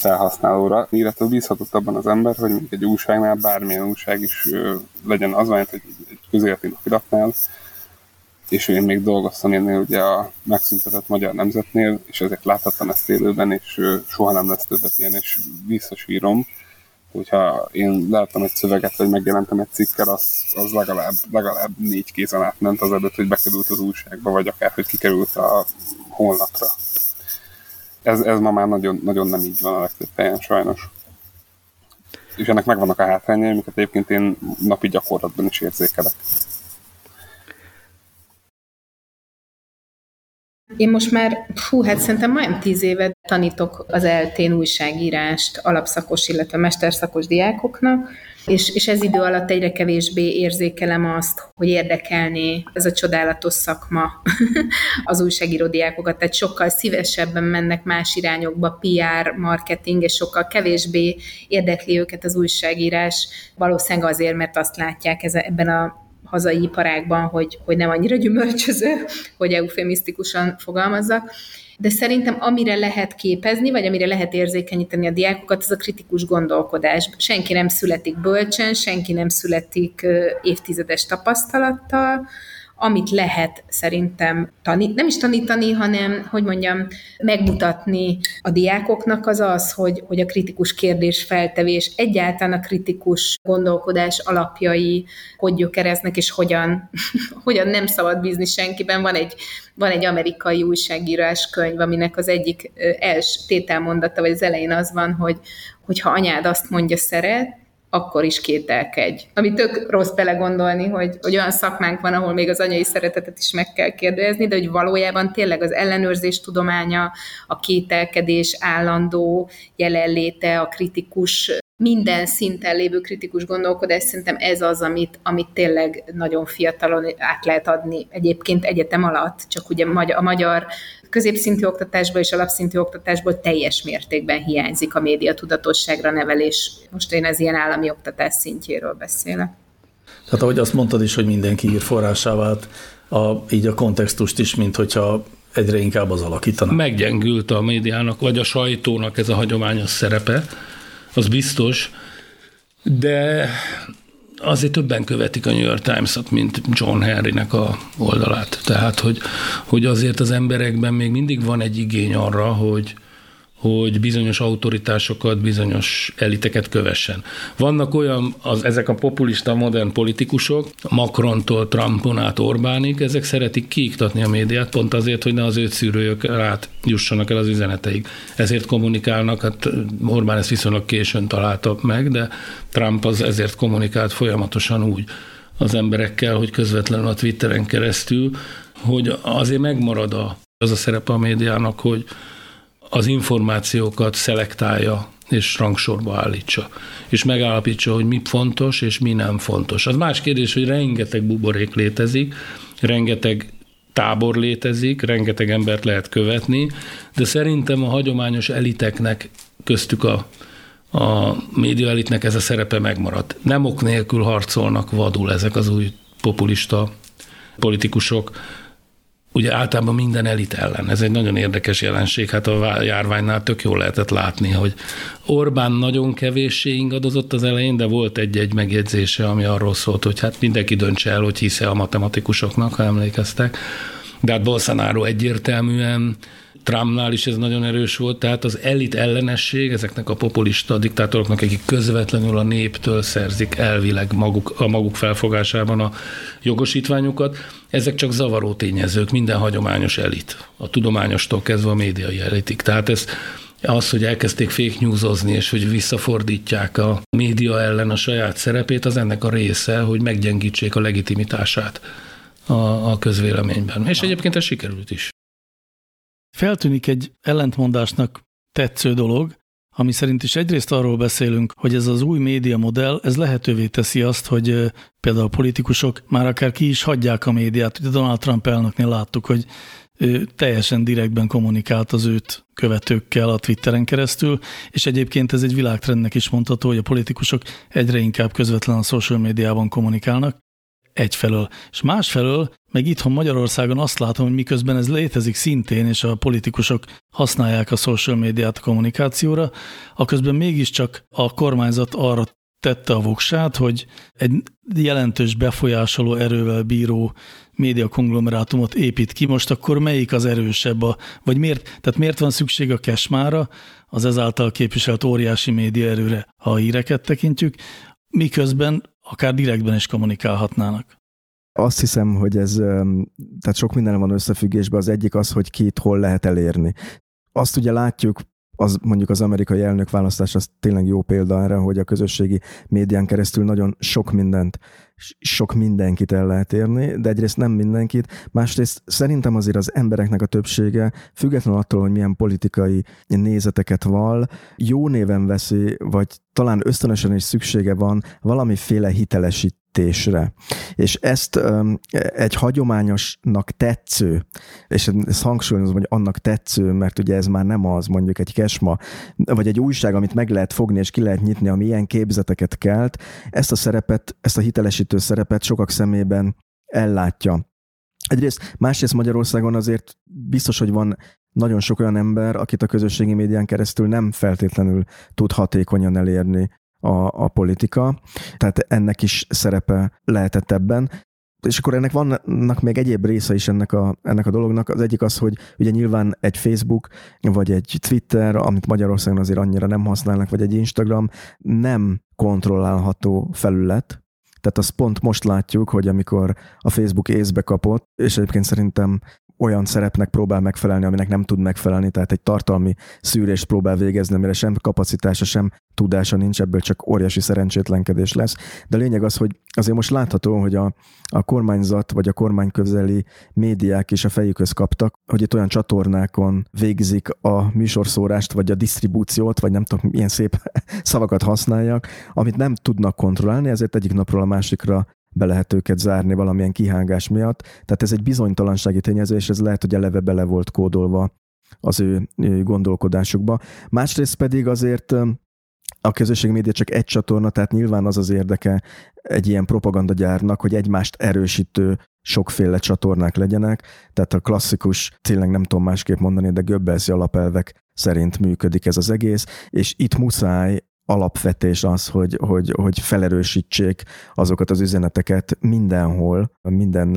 felhasználóra, illetve bízhatott abban az ember, hogy még egy újságnál bármilyen újság is legyen az, mint egy, egy közéleti napiratnál, és én még dolgoztam ennél ugye a megszüntetett Magyar Nemzetnél, és ezért láthattam ezt élőben, és soha nem lesz többet ilyen, és visszasírom, hogyha én láttam egy szöveget, vagy megjelentem egy cikkel, az, az legalább, legalább négy kézen átment az előtt, hogy bekerült az újságba, vagy akár, hogy kikerült a honlapra ez, ez ma már nagyon, nagyon nem így van a legtöbb helyen sajnos. És ennek megvannak a hátrányai, amiket egyébként én napi gyakorlatban is érzékelek. Én most már, hú, hát szerintem majdnem tíz évet tanítok az eltén újságírást alapszakos, illetve mesterszakos diákoknak, és, és ez idő alatt egyre kevésbé érzékelem azt, hogy érdekelné ez a csodálatos szakma *laughs* az újságíró diákokat, tehát sokkal szívesebben mennek más irányokba, PR, marketing, és sokkal kevésbé érdekli őket az újságírás, valószínűleg azért, mert azt látják ez, ebben a hazai iparágban, hogy, hogy nem annyira gyümölcsöző, hogy eufemisztikusan fogalmazzak. De szerintem amire lehet képezni, vagy amire lehet érzékenyíteni a diákokat, az a kritikus gondolkodás. Senki nem születik bölcsen, senki nem születik évtizedes tapasztalattal, amit lehet szerintem tanít, nem is tanítani, hanem, hogy mondjam, megmutatni a diákoknak az az, hogy, hogy a kritikus kérdés feltevés, egyáltalán a kritikus gondolkodás alapjai hogy gyökereznek, és hogyan, *laughs* hogyan nem szabad bízni senkiben. Van egy, van egy amerikai újságírás könyv, aminek az egyik els tételmondata, vagy az elején az van, hogy, hogy ha anyád azt mondja szeret, akkor is kételkedj. Ami tök rossz belegondolni, hogy, hogy olyan szakmánk van, ahol még az anyai szeretetet is meg kell kérdezni, de hogy valójában tényleg az ellenőrzés tudománya, a kételkedés állandó jelenléte, a kritikus minden szinten lévő kritikus gondolkodás, szerintem ez az, amit, amit tényleg nagyon fiatalon át lehet adni egyébként egyetem alatt, csak ugye a magyar középszintű oktatásból és alapszintű oktatásból teljes mértékben hiányzik a média tudatosságra nevelés. Most én az ilyen állami oktatás szintjéről beszélek. Tehát ahogy azt mondtad is, hogy mindenki ír forrásá vált, a, így a kontextust is, mint hogyha egyre inkább az alakítanak. Meggyengült a médiának, vagy a sajtónak ez a hagyományos szerepe, az biztos, de azért többen követik a New York Times-ot, mint John Henrynek a oldalát. Tehát, hogy, hogy azért az emberekben még mindig van egy igény arra, hogy, hogy bizonyos autoritásokat, bizonyos eliteket kövessen. Vannak olyan, az, ezek a populista modern politikusok, Macrontól Trumpon át Orbánig, ezek szeretik kiiktatni a médiát, pont azért, hogy ne az őt szűrőjök át jussanak el az üzeneteig. Ezért kommunikálnak, hát Orbán ezt viszonylag későn találta meg, de Trump az ezért kommunikált folyamatosan úgy az emberekkel, hogy közvetlenül a Twitteren keresztül, hogy azért megmarad a, az a szerepe a médiának, hogy az információkat szelektálja és rangsorba állítsa, és megállapítsa, hogy mi fontos és mi nem fontos. Az más kérdés, hogy rengeteg buborék létezik, rengeteg tábor létezik, rengeteg embert lehet követni, de szerintem a hagyományos eliteknek, köztük a, a média elitnek ez a szerepe megmaradt. Nem ok nélkül harcolnak vadul ezek az új populista politikusok, ugye általában minden elit ellen. Ez egy nagyon érdekes jelenség, hát a járványnál tök jól lehetett látni, hogy Orbán nagyon kevéssé ingadozott az elején, de volt egy-egy megjegyzése, ami arról szólt, hogy hát mindenki döntse el, hogy hisze a matematikusoknak, ha emlékeztek. De hát Bolsonaro egyértelműen Trumpnál is ez nagyon erős volt, tehát az elit ellenesség ezeknek a populista diktátoroknak, akik közvetlenül a néptől szerzik elvileg maguk, a maguk felfogásában a jogosítványukat, ezek csak zavaró tényezők, minden hagyományos elit, a tudományostól kezdve a médiai elitig. Tehát ez az, hogy elkezdték fake newsozni, és hogy visszafordítják a média ellen a saját szerepét, az ennek a része, hogy meggyengítsék a legitimitását a, a közvéleményben. És egyébként ez sikerült is. Feltűnik egy ellentmondásnak tetsző dolog, ami szerint is egyrészt arról beszélünk, hogy ez az új média modell, ez lehetővé teszi azt, hogy például a politikusok már akár ki is hagyják a médiát. Ugye Donald Trump elnöknél láttuk, hogy ő teljesen direktben kommunikált az őt követőkkel a Twitteren keresztül, és egyébként ez egy világtrendnek is mondható, hogy a politikusok egyre inkább közvetlen a social médiában kommunikálnak, egyfelől. És másfelől, meg itthon Magyarországon azt látom, hogy miközben ez létezik szintén, és a politikusok használják a social médiát a kommunikációra, aközben mégiscsak a kormányzat arra tette a voksát, hogy egy jelentős befolyásoló erővel bíró média konglomerátumot épít ki. Most akkor melyik az erősebb? A, vagy miért, tehát miért van szükség a kesmára, az ezáltal képviselt óriási média erőre, ha a híreket tekintjük, miközben akár direktben is kommunikálhatnának. Azt hiszem, hogy ez, tehát sok minden van összefüggésben. Az egyik az, hogy két hol lehet elérni. Azt ugye látjuk, az mondjuk az amerikai elnök választás az tényleg jó példa erre, hogy a közösségi médián keresztül nagyon sok mindent, sok mindenkit el lehet érni, de egyrészt nem mindenkit, másrészt szerintem azért az embereknek a többsége, függetlenül attól, hogy milyen politikai nézeteket val, jó néven veszi, vagy talán ösztönösen is szüksége van valamiféle hitelesít tésre. És ezt um, egy hagyományosnak tetsző, és ezt hangsúlyozom, hogy annak tetsző, mert ugye ez már nem az, mondjuk egy kesma, vagy egy újság, amit meg lehet fogni és ki lehet nyitni, ami ilyen képzeteket kelt, ezt a szerepet, ezt a hitelesítő szerepet sokak szemében ellátja. Egyrészt, másrészt Magyarországon azért biztos, hogy van nagyon sok olyan ember, akit a közösségi médián keresztül nem feltétlenül tud hatékonyan elérni a, a politika, tehát ennek is szerepe lehetett ebben. És akkor ennek vannak még egyéb része is ennek a, ennek a dolognak. Az egyik az, hogy ugye nyilván egy Facebook, vagy egy Twitter, amit Magyarországon azért annyira nem használnak, vagy egy Instagram, nem kontrollálható felület, tehát azt pont most látjuk, hogy amikor a Facebook észbe kapott, és egyébként szerintem olyan szerepnek próbál megfelelni, aminek nem tud megfelelni, tehát egy tartalmi szűrést próbál végezni, amire sem kapacitása, sem tudása nincs, ebből csak óriási szerencsétlenkedés lesz. De a lényeg az, hogy azért most látható, hogy a, a kormányzat vagy a kormány közeli médiák is a fejükhöz kaptak, hogy itt olyan csatornákon végzik a műsorszórást, vagy a disztribúciót, vagy nem tudom, milyen szép *laughs* szavakat használjak, amit nem tudnak kontrollálni, ezért egyik napról a másikra be lehet őket zárni valamilyen kihágás miatt. Tehát ez egy bizonytalansági tényező, és ez lehet, hogy eleve bele volt kódolva az ő gondolkodásukba. Másrészt pedig azért a közösségi média csak egy csatorna, tehát nyilván az az érdeke egy ilyen propagandagyárnak, hogy egymást erősítő sokféle csatornák legyenek, tehát a klasszikus, tényleg nem tudom másképp mondani, de Göbbelszi alapelvek szerint működik ez az egész, és itt muszáj alapvetés az, hogy, hogy, hogy felerősítsék azokat az üzeneteket mindenhol, minden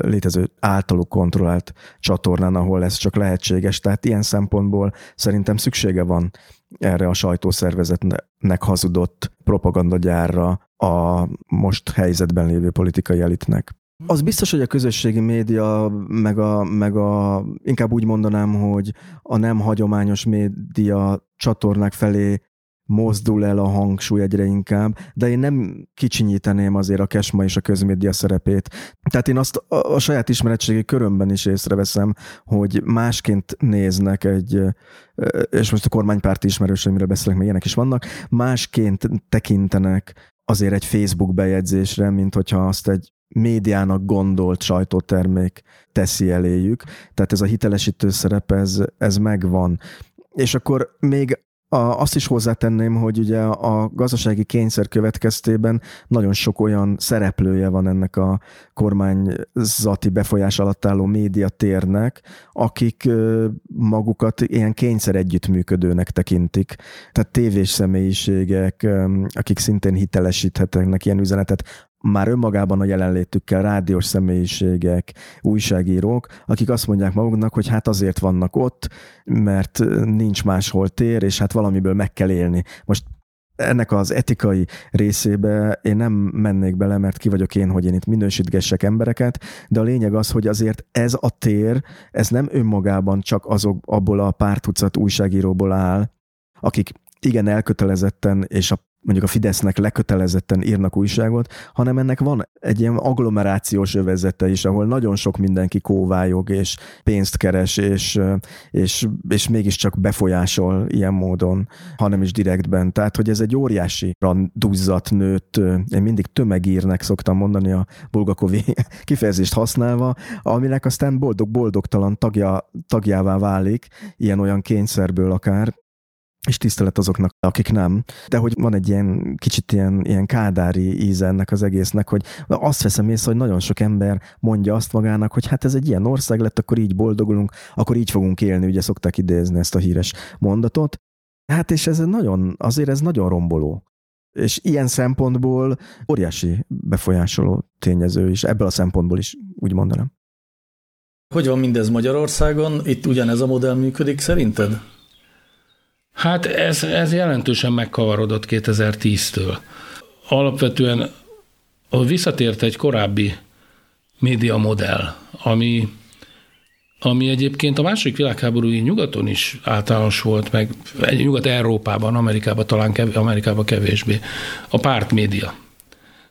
létező általuk kontrollált csatornán, ahol ez csak lehetséges. Tehát ilyen szempontból szerintem szüksége van erre a sajtószervezetnek hazudott propagandagyárra a most helyzetben lévő politikai elitnek. Az biztos, hogy a közösségi média, meg a, meg a, inkább úgy mondanám, hogy a nem hagyományos média csatornák felé mozdul el a hangsúly egyre inkább, de én nem kicsinyíteném azért a kesma és a közmédia szerepét. Tehát én azt a, saját ismeretségi körömben is észreveszem, hogy másként néznek egy, és most a kormánypárti ismerősömről beszélek, mert ilyenek is vannak, másként tekintenek azért egy Facebook bejegyzésre, mint hogyha azt egy médiának gondolt sajtótermék teszi eléjük. Tehát ez a hitelesítő szerep, ez, ez megvan. És akkor még a, azt is hozzátenném, hogy ugye a gazdasági kényszer következtében nagyon sok olyan szereplője van ennek a kormányzati befolyás alatt álló médiatérnek, akik magukat ilyen kényszer együttműködőnek tekintik. Tehát tévés személyiségek, akik szintén hitelesíthetnek ilyen üzenetet, már önmagában a jelenlétükkel rádiós személyiségek, újságírók, akik azt mondják maguknak, hogy hát azért vannak ott, mert nincs máshol tér, és hát valamiből meg kell élni. Most ennek az etikai részébe én nem mennék bele, mert ki vagyok én, hogy én itt minősítgessek embereket, de a lényeg az, hogy azért ez a tér, ez nem önmagában csak azok abból a pár tucat újságíróból áll, akik igen elkötelezetten és a mondjuk a Fidesznek lekötelezetten írnak újságot, hanem ennek van egy ilyen agglomerációs övezete is, ahol nagyon sok mindenki kóvályog, és pénzt keres, és, és, és mégiscsak befolyásol ilyen módon, hanem is direktben. Tehát, hogy ez egy óriási duzzat nőtt, én mindig tömegírnek szoktam mondani a Bulgakovi *laughs* kifejezést használva, aminek aztán boldog-boldogtalan tagja, tagjává válik, ilyen-olyan kényszerből akár, és tisztelet azoknak, akik nem. De hogy van egy ilyen kicsit ilyen, ilyen kádári íze ennek az egésznek, hogy azt veszem észre, hogy nagyon sok ember mondja azt magának, hogy hát ez egy ilyen ország lett, akkor így boldogulunk, akkor így fogunk élni, ugye szokták idézni ezt a híres mondatot. Hát és ez nagyon, azért ez nagyon romboló. És ilyen szempontból óriási befolyásoló tényező is, ebből a szempontból is úgy mondanám. Hogy van mindez Magyarországon? Itt ugyanez a modell működik szerinted? Hát ez, ez jelentősen megkavarodott 2010-től. Alapvetően visszatért egy korábbi média modell, ami, ami egyébként a második világháború nyugaton is általános volt, meg Nyugat-Európában, Amerikában talán kev, Amerikában kevésbé, a pártmédia.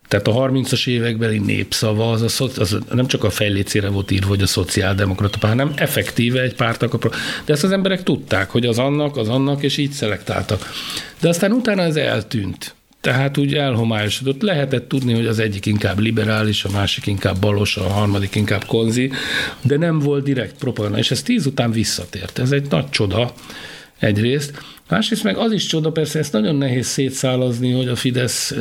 Tehát a 30-as évekbeli népszava az, a, az nem csak a fejlécére volt írva, hogy a szociáldemokrata párt, hanem effektíve egy pártak. A, de ezt az emberek tudták, hogy az annak, az annak, és így szelektáltak. De aztán utána ez eltűnt. Tehát úgy elhomályosodott. Lehetett tudni, hogy az egyik inkább liberális, a másik inkább balos, a harmadik inkább konzi, de nem volt direkt propaganda. És ez tíz után visszatért. Ez egy nagy csoda egyrészt. Másrészt meg az is csoda, persze ezt nagyon nehéz szétszálazni, hogy a Fidesz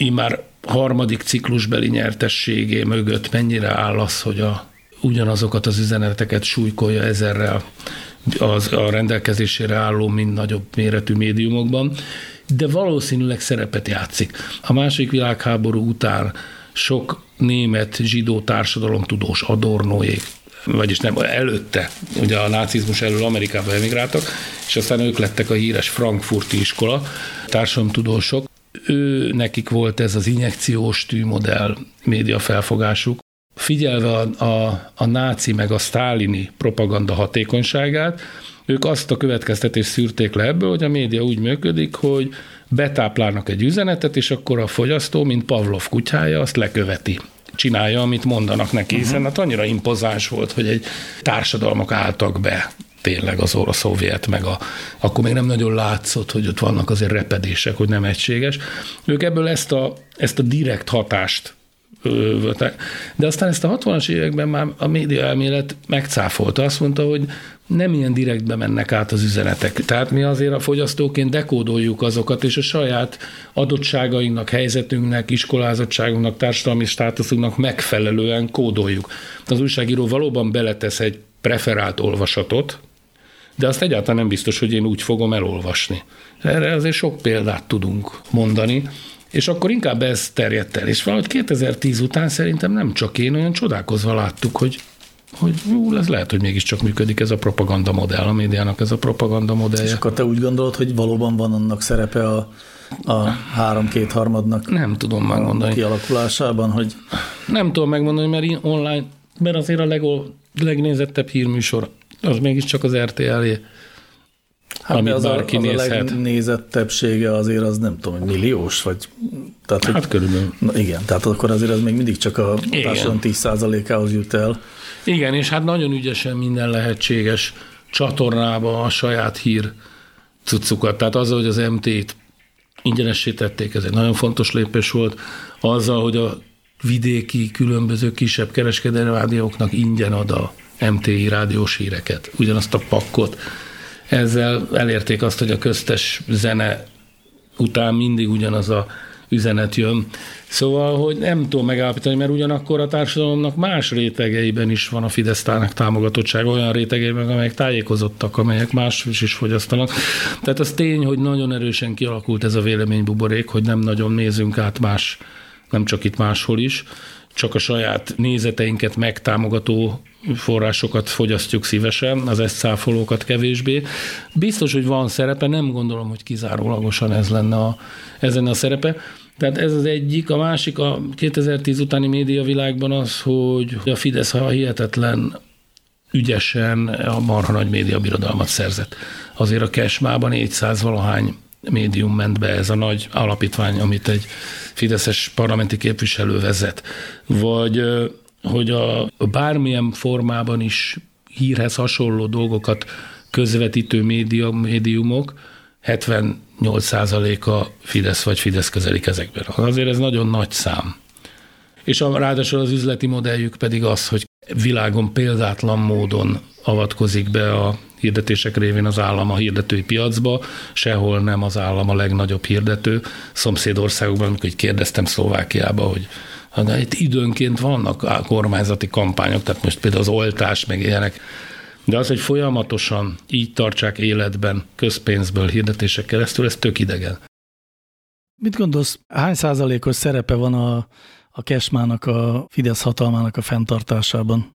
immár harmadik ciklusbeli nyertességé mögött mennyire áll az, hogy a, ugyanazokat az üzeneteket súlykolja ezerrel az, a rendelkezésére álló mind nagyobb méretű médiumokban, de valószínűleg szerepet játszik. A második világháború után sok német zsidó társadalomtudós adornóék, vagyis nem, előtte, ugye a nácizmus elől Amerikába emigráltak, és aztán ők lettek a híres frankfurti iskola, társadalomtudósok, ő nekik volt ez az injekciós tűmodell média felfogásuk. Figyelve a, a, a náci meg a sztálini propaganda hatékonyságát, ők azt a következtetést szűrték le ebből, hogy a média úgy működik, hogy betáplálnak egy üzenetet, és akkor a fogyasztó, mint Pavlov kutyája, azt leköveti csinálja, amit mondanak neki, hiszen uh-huh. hát annyira impozáns volt, hogy egy társadalmak álltak be tényleg az orosz szovjet, meg a, akkor még nem nagyon látszott, hogy ott vannak azért repedések, hogy nem egységes. Ők ebből ezt a, ezt a direkt hatást de aztán ezt a 60-as években már a média elmélet megcáfolta. Azt mondta, hogy nem ilyen direktbe mennek át az üzenetek. Tehát mi azért a fogyasztóként dekódoljuk azokat, és a saját adottságainknak, helyzetünknek, iskolázottságunknak, társadalmi státuszunknak megfelelően kódoljuk. Az újságíró valóban beletesz egy preferált olvasatot, de azt egyáltalán nem biztos, hogy én úgy fogom elolvasni. Erre azért sok példát tudunk mondani, és akkor inkább ez terjedt el. És valahogy 2010 után szerintem nem csak én, olyan csodálkozva láttuk, hogy hogy jó, ez lehet, hogy mégiscsak működik ez a propaganda modell, a médiának ez a propaganda modellje. És akkor te úgy gondolod, hogy valóban van annak szerepe a, a három-két harmadnak nem tudom megmondani. kialakulásában, hogy... Nem tudom megmondani, mert online, mert azért a legol, legnézettebb hírműsor az mégiscsak az RTL-é. Hát amit az bárki a, az nézhet. a legnézettebbsége azért az nem tudom, milliós, vagy... Tehát, hát hogy, körülbelül. Na igen, tehát akkor azért az még mindig csak a igen. társadalom 10%-ához jut el. Igen, és hát nagyon ügyesen minden lehetséges csatornába a saját hír cuccukat. Tehát azzal, hogy az MT-t ingyenesítették, ez egy nagyon fontos lépés volt. Azzal, hogy a vidéki különböző kisebb kereskedelmi rádióknak ingyen ad a MTI rádiós híreket, ugyanazt a pakkot. Ezzel elérték azt, hogy a köztes zene után mindig ugyanaz a üzenet jön. Szóval, hogy nem tudom megállapítani, mert ugyanakkor a társadalomnak más rétegeiben is van a Fidesztának támogatottság, olyan rétegeiben, amelyek tájékozottak, amelyek más is fogyasztanak. Tehát az tény, hogy nagyon erősen kialakult ez a véleménybuborék, hogy nem nagyon nézünk át más, nem csak itt máshol is, csak a saját nézeteinket megtámogató forrásokat fogyasztjuk szívesen, az ezt száfolókat kevésbé. Biztos, hogy van szerepe, nem gondolom, hogy kizárólagosan ez lenne a, ez lenne a szerepe. Tehát ez az egyik. A másik a 2010 utáni médiavilágban az, hogy a Fidesz ha hihetetlen ügyesen a marha nagy médiabirodalmat szerzett. Azért a Kesmában 400 valahány médium ment be ez a nagy alapítvány, amit egy fideszes parlamenti képviselő vezet. Vagy hogy a bármilyen formában is hírhez hasonló dolgokat közvetítő média, médiumok 78%-a Fidesz vagy Fidesz közeli kezekben. Azért ez nagyon nagy szám. És a, ráadásul az üzleti modelljük pedig az, hogy világon példátlan módon avatkozik be a hirdetések révén az állam a hirdetői piacba, sehol nem az állam a legnagyobb hirdető. Szomszédországokban, amikor kérdeztem Szlovákiába, hogy hát itt időnként vannak kormányzati kampányok, tehát most például az oltás, meg ilyenek, de az, hogy folyamatosan így tartsák életben közpénzből hirdetések keresztül, ez tök idegen. Mit gondolsz, hány százalékos szerepe van a, a Kesmának, a Fidesz hatalmának a fenntartásában?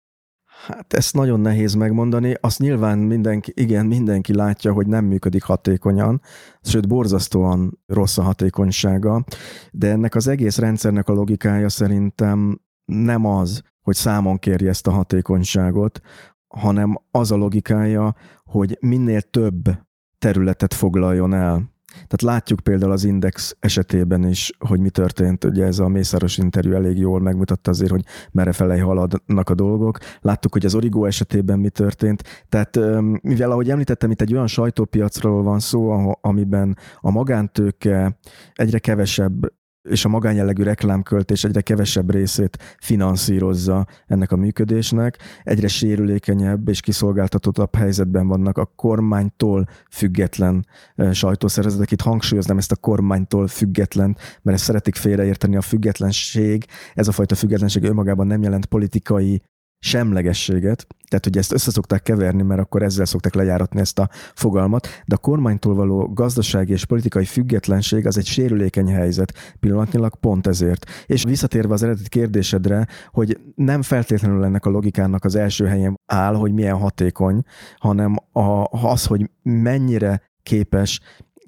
Hát ezt nagyon nehéz megmondani. Azt nyilván mindenki, igen, mindenki látja, hogy nem működik hatékonyan, sőt borzasztóan rossz a hatékonysága, de ennek az egész rendszernek a logikája szerintem nem az, hogy számon kérje ezt a hatékonyságot, hanem az a logikája, hogy minél több területet foglaljon el. Tehát látjuk például az Index esetében is, hogy mi történt. Ugye ez a Mészáros interjú elég jól megmutatta azért, hogy merre felej haladnak a dolgok. Láttuk, hogy az Origo esetében mi történt. Tehát mivel, ahogy említettem, itt egy olyan sajtópiacról van szó, amiben a magántőke egyre kevesebb és a magánjellegű reklámköltés egyre kevesebb részét finanszírozza ennek a működésnek, egyre sérülékenyebb és kiszolgáltatottabb helyzetben vannak a kormánytól független sajtószervezetek. Itt hangsúlyoznám ezt a kormánytól független, mert ezt szeretik félreérteni a függetlenség. Ez a fajta függetlenség önmagában nem jelent politikai semlegességet, tehát hogy ezt össze szokták keverni, mert akkor ezzel szokták lejáratni ezt a fogalmat, de a kormánytól való gazdasági és politikai függetlenség az egy sérülékeny helyzet pillanatnyilag pont ezért. És visszatérve az eredeti kérdésedre, hogy nem feltétlenül ennek a logikának az első helyen áll, hogy milyen hatékony, hanem a, az, hogy mennyire képes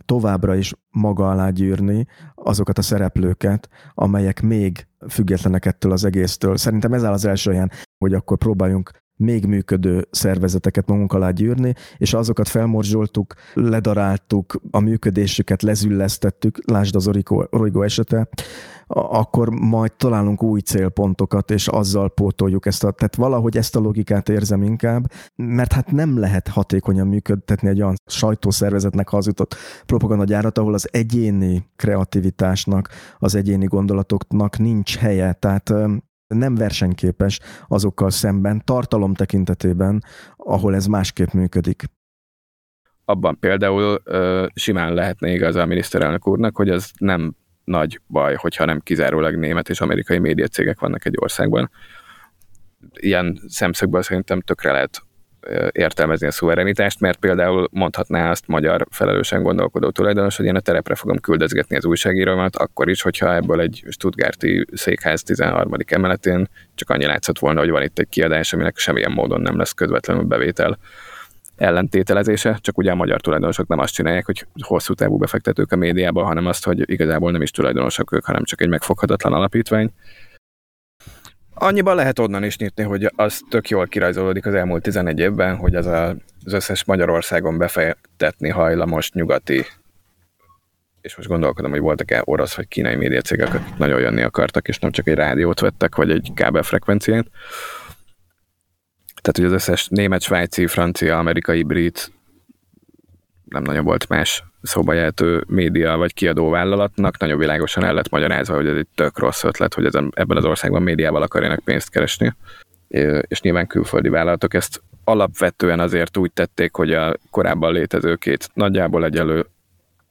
továbbra is maga alá gyűrni azokat a szereplőket, amelyek még függetlenek ettől az egésztől. Szerintem ez áll az első helyen, hogy akkor próbáljunk még működő szervezeteket magunk alá gyűrni, és azokat felmorzsoltuk, ledaráltuk, a működésüket lezüllesztettük, lásd az Origo esete, akkor majd találunk új célpontokat, és azzal pótoljuk ezt a, tehát valahogy ezt a logikát érzem inkább, mert hát nem lehet hatékonyan működtetni egy olyan sajtószervezetnek hazutott propagandagyárat, ahol az egyéni kreativitásnak, az egyéni gondolatoknak nincs helye, tehát nem versenyképes azokkal szemben, tartalom tekintetében, ahol ez másképp működik. Abban például ö, simán lehetne igaz a miniszterelnök úrnak, hogy ez nem nagy baj, hogyha nem kizárólag német és amerikai médiacégek vannak egy országban. Ilyen szemszögből szerintem tökre lehet értelmezni a szuverenitást, mert például mondhatná azt magyar felelősen gondolkodó tulajdonos, hogy én a terepre fogom küldözgetni az újságírómat, akkor is, hogyha ebből egy Stuttgarti székház 13. emeletén csak annyi látszott volna, hogy van itt egy kiadás, aminek semmilyen módon nem lesz közvetlenül bevétel ellentételezése, csak ugye a magyar tulajdonosok nem azt csinálják, hogy hosszú távú befektetők a médiában, hanem azt, hogy igazából nem is tulajdonosok ők, hanem csak egy megfoghatatlan alapítvány. Annyiban lehet onnan is nyitni, hogy az tök jól kirajzolódik az elmúlt 11 évben, hogy az a, az összes Magyarországon befektetni hajlamos nyugati és most gondolkodom, hogy voltak-e orosz vagy kínai médiacégek, akik nagyon jönni akartak, és nem csak egy rádiót vettek, vagy egy kábelfrekvenciát, tehát, hogy az összes német, svájci, francia, amerikai, brit, nem nagyon volt más szóba jeltő média vagy kiadó vállalatnak, nagyon világosan el lett magyarázva, hogy ez egy tök rossz ötlet, hogy ezen, ebben az országban médiával akarjanak pénzt keresni. És nyilván külföldi vállalatok ezt alapvetően azért úgy tették, hogy a korábban létező két nagyjából egyelő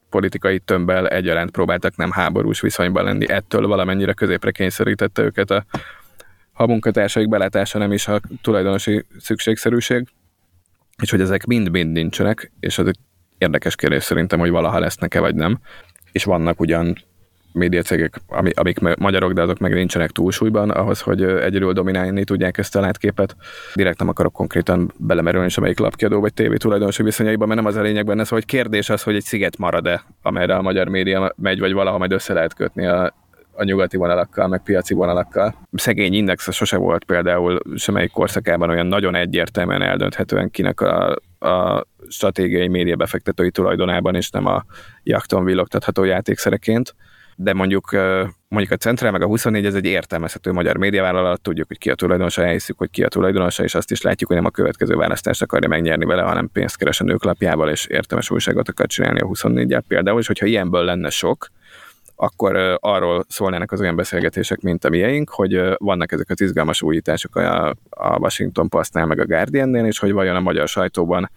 politikai tömbbel egyaránt próbáltak nem háborús viszonyban lenni. Ettől valamennyire középre kényszerítette őket a ha a munkatársaik belátása nem is a tulajdonosi szükségszerűség, és hogy ezek mind-mind nincsenek, és az érdekes kérdés szerintem, hogy valaha lesznek-e vagy nem. És vannak ugyan médiacégek, amik magyarok, de azok meg nincsenek túlsúlyban ahhoz, hogy egyedül dominálni tudják ezt a látképet. Direkt nem akarok konkrétan belemerülni semmelyik lapkiadó vagy tévé tulajdonosi viszonyaiba, mert nem az a lényeg benne, szóval hogy kérdés az, hogy egy sziget marad-e, amelyre a magyar média megy, vagy valaha majd össze lehet kötni a a nyugati vonalakkal, meg piaci vonalakkal. Szegény index sose volt például semmelyik korszakában olyan nagyon egyértelműen eldönthetően kinek a, a stratégiai média befektetői tulajdonában, és nem a jakton villogtatható játékszereként de mondjuk mondjuk a Centrál meg a 24 ez egy értelmezhető magyar médiavállalat, tudjuk, hogy ki a tulajdonosa, elhiszük, hogy ki a tulajdonosa, és azt is látjuk, hogy nem a következő választást akarja megnyerni vele, hanem pénzt keres a nők lapjával, és értelmes újságot akar csinálni a 24 jel például, és hogyha ilyenből lenne sok, akkor arról szólnának az olyan beszélgetések, mint a miénk, hogy vannak ezek az izgalmas újítások a, a Washington Postnál, meg a Guardiannél, és hogy vajon a magyar sajtóban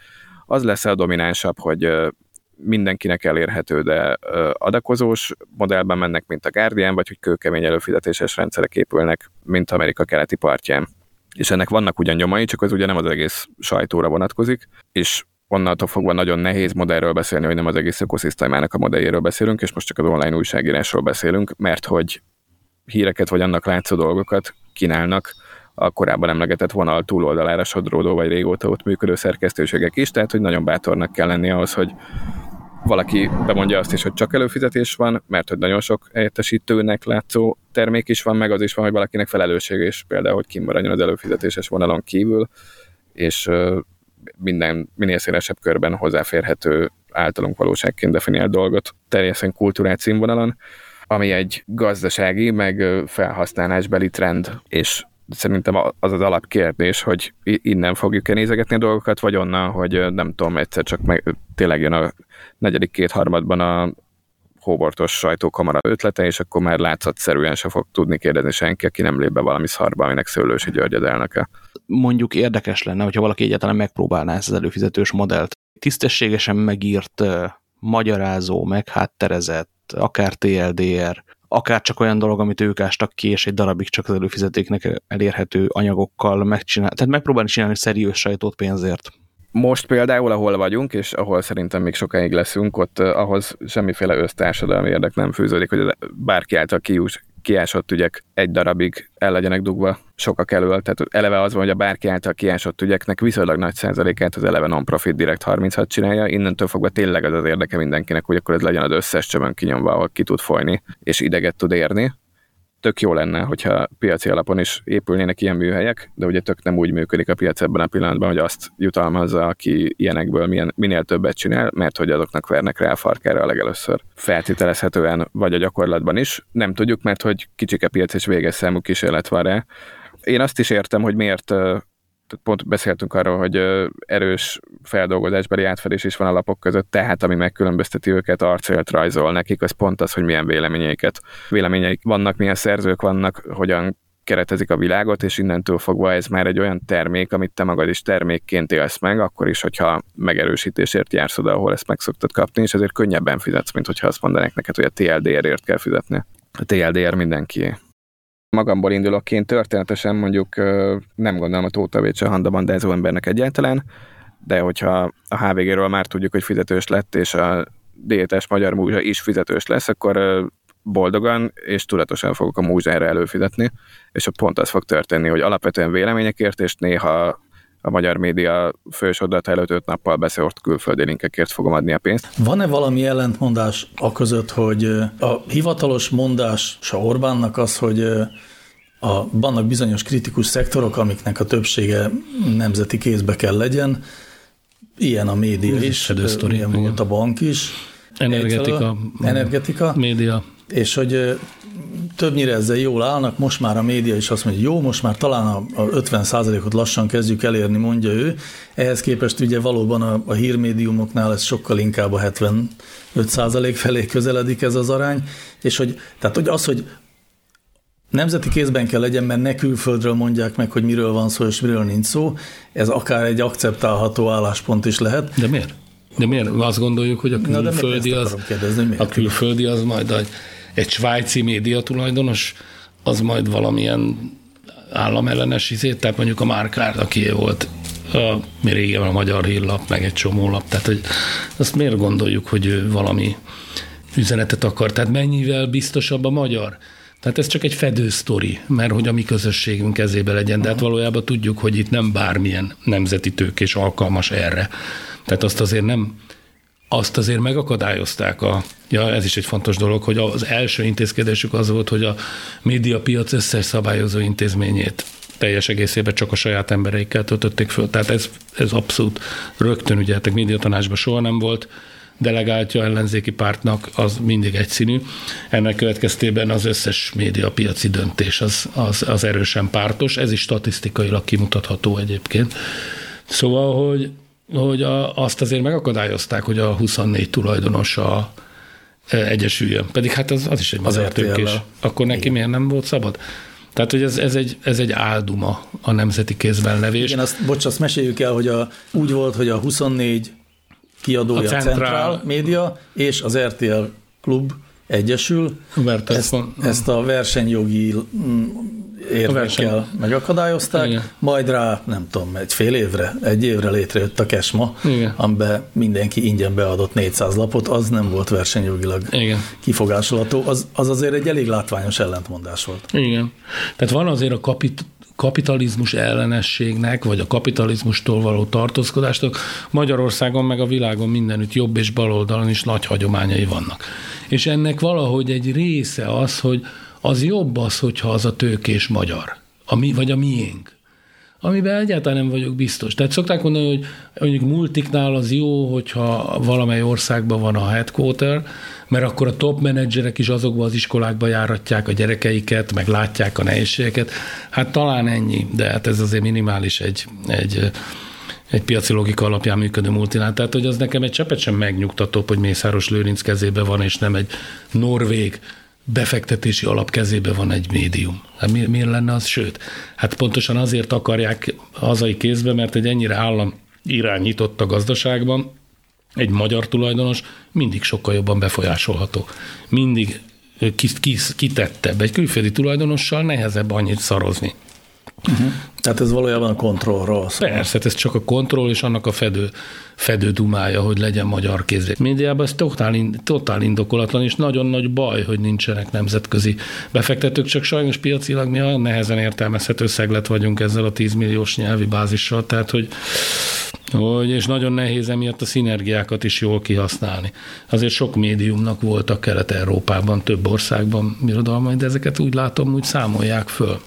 az lesz a dominánsabb, hogy mindenkinek elérhető, de adakozós modellben mennek, mint a Guardian, vagy hogy kőkemény előfizetéses rendszerek épülnek, mint Amerika keleti partján. És ennek vannak ugyan nyomai, csak az ugye nem az egész sajtóra vonatkozik, és onnantól fogva nagyon nehéz modellről beszélni, hogy nem az egész ökoszisztémának a modelljéről beszélünk, és most csak az online újságírásról beszélünk, mert hogy híreket vagy annak látszó dolgokat kínálnak a korábban emlegetett vonal túloldalára sodródó vagy régóta ott működő szerkesztőségek is, tehát hogy nagyon bátornak kell lenni ahhoz, hogy valaki bemondja azt is, hogy csak előfizetés van, mert hogy nagyon sok helyettesítőnek látszó termék is van, meg az is van, hogy valakinek felelősség is, például, hogy kimaradjon az előfizetéses vonalon kívül, és minden, minél szélesebb körben hozzáférhető általunk valóságként definiált dolgot terjeszen kultúrát színvonalon, ami egy gazdasági, meg felhasználásbeli trend, és szerintem az az alapkérdés, hogy innen fogjuk-e nézegetni a dolgokat, vagy onnan, hogy nem tudom, egyszer csak meg, tényleg jön a negyedik kétharmadban a hóbortos sajtókamara ötlete, és akkor már látszatszerűen se fog tudni kérdezni senki, aki nem lép be valami szarba, aminek Szőlősi György az elnöke. Mondjuk érdekes lenne, hogyha valaki egyáltalán megpróbálná ezt az előfizetős modellt. Tisztességesen megírt, magyarázó, meghátterezett, akár TLDR, akár csak olyan dolog, amit ők ástak ki, és egy darabig csak az előfizetéknek elérhető anyagokkal megcsinál. Tehát megpróbálni csinálni szeriős sajtót pénzért. Most például, ahol vagyunk, és ahol szerintem még sokáig leszünk, ott ahhoz semmiféle össztársadalmi érdek nem fűződik, hogy bárki által kiús, kiásott ügyek egy darabig el legyenek dugva sokak elől. Tehát eleve az van, hogy a bárki által kiásott ügyeknek viszonylag nagy százalékát az eleve non-profit direkt 36 csinálja. Innentől fogva tényleg az az érdeke mindenkinek, hogy akkor ez legyen az összes csövön kinyomva, ahol ki tud folyni, és ideget tud érni tök jó lenne, hogyha piaci alapon is épülnének ilyen műhelyek, de ugye tök nem úgy működik a piac ebben a pillanatban, hogy azt jutalmazza, aki ilyenekből milyen, minél többet csinál, mert hogy azoknak vernek rá a farkára a legelőször. Feltételezhetően, vagy a gyakorlatban is. Nem tudjuk, mert hogy kicsike piac és véges számú kísérlet van rá. Én azt is értem, hogy miért pont beszéltünk arról, hogy erős feldolgozásbeli átfedés is van a lapok között, tehát ami megkülönbözteti őket, arcélt rajzol nekik, az pont az, hogy milyen véleményeiket, véleményeik vannak, milyen szerzők vannak, hogyan keretezik a világot, és innentől fogva ez már egy olyan termék, amit te magad is termékként élsz meg, akkor is, hogyha megerősítésért jársz oda, ahol ezt meg szoktad kapni, és ezért könnyebben fizetsz, mint hogyha azt mondanák neked, hogy a TLDR-ért kell fizetni. A TLDR mindenki magamból indulok, én történetesen mondjuk nem gondolom a Tóta Bécse handabandázó embernek egyáltalán, de hogyha a HVG-ről már tudjuk, hogy fizetős lett, és a diétás magyar múzsa is fizetős lesz, akkor boldogan és tudatosan fogok a múzsára előfizetni, és pont az fog történni, hogy alapvetően véleményekért, és néha a magyar média fősodat előtt öt nappal beszélt külföldi linkekért fogom adni a pénzt. Van-e valami ellentmondás a között, hogy a hivatalos mondás a Orbánnak az, hogy a, vannak bizonyos kritikus szektorok, amiknek a többsége nemzeti kézbe kell legyen, ilyen a média Ez is, ilyen volt a bank is. Energetika. Energetika. Média. És hogy többnyire ezzel jól állnak, most már a média is azt mondja, jó, most már talán a, a 50%-ot lassan kezdjük elérni, mondja ő. Ehhez képest ugye valóban a, a hírmédiumoknál ez sokkal inkább a 75% felé közeledik ez az arány, és hogy, tehát hogy az, hogy nemzeti kézben kell legyen, mert ne külföldről mondják meg, hogy miről van szó és miről nincs szó, ez akár egy akceptálható álláspont is lehet. De miért? De miért? Azt gondoljuk, hogy a külföldi, az, kérdezni, a külföldi az majd egy, egy svájci média tulajdonos, az majd valamilyen államellenes izét, tehát mondjuk a Márkár, aki volt a, mi régen a Magyar Hírlap, meg egy csomó lap, tehát hogy azt miért gondoljuk, hogy ő valami üzenetet akar, tehát mennyivel biztosabb a magyar? Tehát ez csak egy fedősztori, mert hogy a mi közösségünk kezébe legyen, de hát valójában tudjuk, hogy itt nem bármilyen nemzeti tőkés alkalmas erre. Tehát azt azért nem, azt azért megakadályozták a, ja ez is egy fontos dolog, hogy az első intézkedésük az volt, hogy a médiapiac összes szabályozó intézményét teljes egészében csak a saját embereikkel töltötték föl. Tehát ez, ez abszolút rögtön, ugye, hát médiatanácsban soha nem volt, delegáltja ellenzéki pártnak, az mindig egyszínű. Ennek következtében az összes médiapiaci döntés az, az, az erősen pártos, ez is statisztikailag kimutatható egyébként. Szóval, hogy, hogy a, azt azért megakadályozták, hogy a 24 tulajdonos a, e, egyesüljön. Pedig hát az, az is egy magyar tőkés. Akkor neki Igen. miért nem volt szabad? Tehát, hogy ez, ez, egy, ez egy álduma a nemzeti kézben levés. Igen, azt, bocs, azt meséljük el, hogy a, úgy volt, hogy a 24 kiadója a Centrál, Centrál Média és az RTL Klub egyesül. Ezt, ezt a versenyjogi mm, érvekkel verseny. megakadályozták, Igen. majd rá, nem tudom, egy fél évre, egy évre létrejött a Kesma, Igen. amiben mindenki ingyen beadott 400 lapot, az nem volt versenyjogilag Igen. kifogásolható, az, az azért egy elég látványos ellentmondás volt. Igen. Tehát van azért a kapit kapitalizmus ellenességnek, vagy a kapitalizmustól való tartózkodásnak. Magyarországon meg a világon mindenütt jobb és baloldalon is nagy hagyományai vannak. És ennek valahogy egy része az, hogy az jobb az, hogyha az a tőkés magyar, a mi, vagy a miénk amiben egyáltalán nem vagyok biztos. Tehát szokták mondani, hogy mondjuk multiknál az jó, hogyha valamely országban van a headquarter, mert akkor a top menedzserek is azokba az iskolákba járatják a gyerekeiket, meg látják a nehézségeket. Hát talán ennyi, de hát ez azért minimális egy, egy egy piaci logika alapján működő multinál. Tehát, hogy az nekem egy csepet sem megnyugtatóbb, hogy Mészáros Lőrinc kezébe van, és nem egy norvég befektetési alap kezébe van egy médium. Hát mi, miért lenne az? Sőt, hát pontosan azért akarják hazai kézbe, mert egy ennyire állam irányított a gazdaságban, egy magyar tulajdonos mindig sokkal jobban befolyásolható. Mindig kitettebb. Egy külföldi tulajdonossal nehezebb annyit szarozni. Uh-huh. Tehát ez valójában a kontrollról szól. Persze, ez csak a kontroll és annak a fedő, fedő dumája, hogy legyen magyar kézé. Médiában ez totál, totál indokolatlan, és nagyon nagy baj, hogy nincsenek nemzetközi befektetők, csak sajnos piacilag mi a nehezen értelmezhető szeglet vagyunk ezzel a 10 milliós nyelvi bázissal, tehát hogy hogy, és nagyon nehéz emiatt a szinergiákat is jól kihasználni. Azért sok médiumnak voltak Kelet-Európában, több országban birodalmai, de ezeket úgy látom, úgy számolják föl.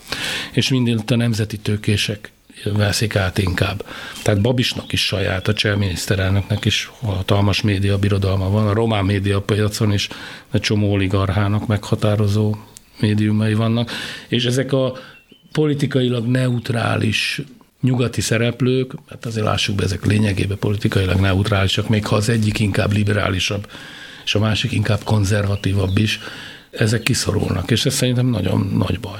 És mindent a nemzeti tőkések veszik át inkább. Tehát Babisnak is saját, a cseh miniszterelnöknek is hatalmas média birodalma van, a román média piacon is egy csomó oligarchának meghatározó médiumai vannak, és ezek a politikailag neutrális nyugati szereplők, hát azért lássuk be, ezek lényegében politikailag neutrálisak, még ha az egyik inkább liberálisabb, és a másik inkább konzervatívabb is, ezek kiszorulnak, és ez szerintem nagyon nagy baj.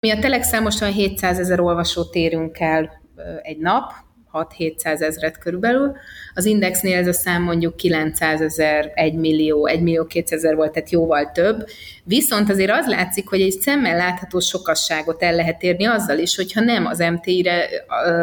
Mi a Telexel most olyan 700 ezer olvasót érünk el egy nap, 6-700 ezret körülbelül. Az Indexnél ez a szám mondjuk 900 ezer, 1 millió, 1 millió 200 ezer volt, tehát jóval több. Viszont azért az látszik, hogy egy szemmel látható sokasságot el lehet érni azzal is, hogyha nem az MTI-re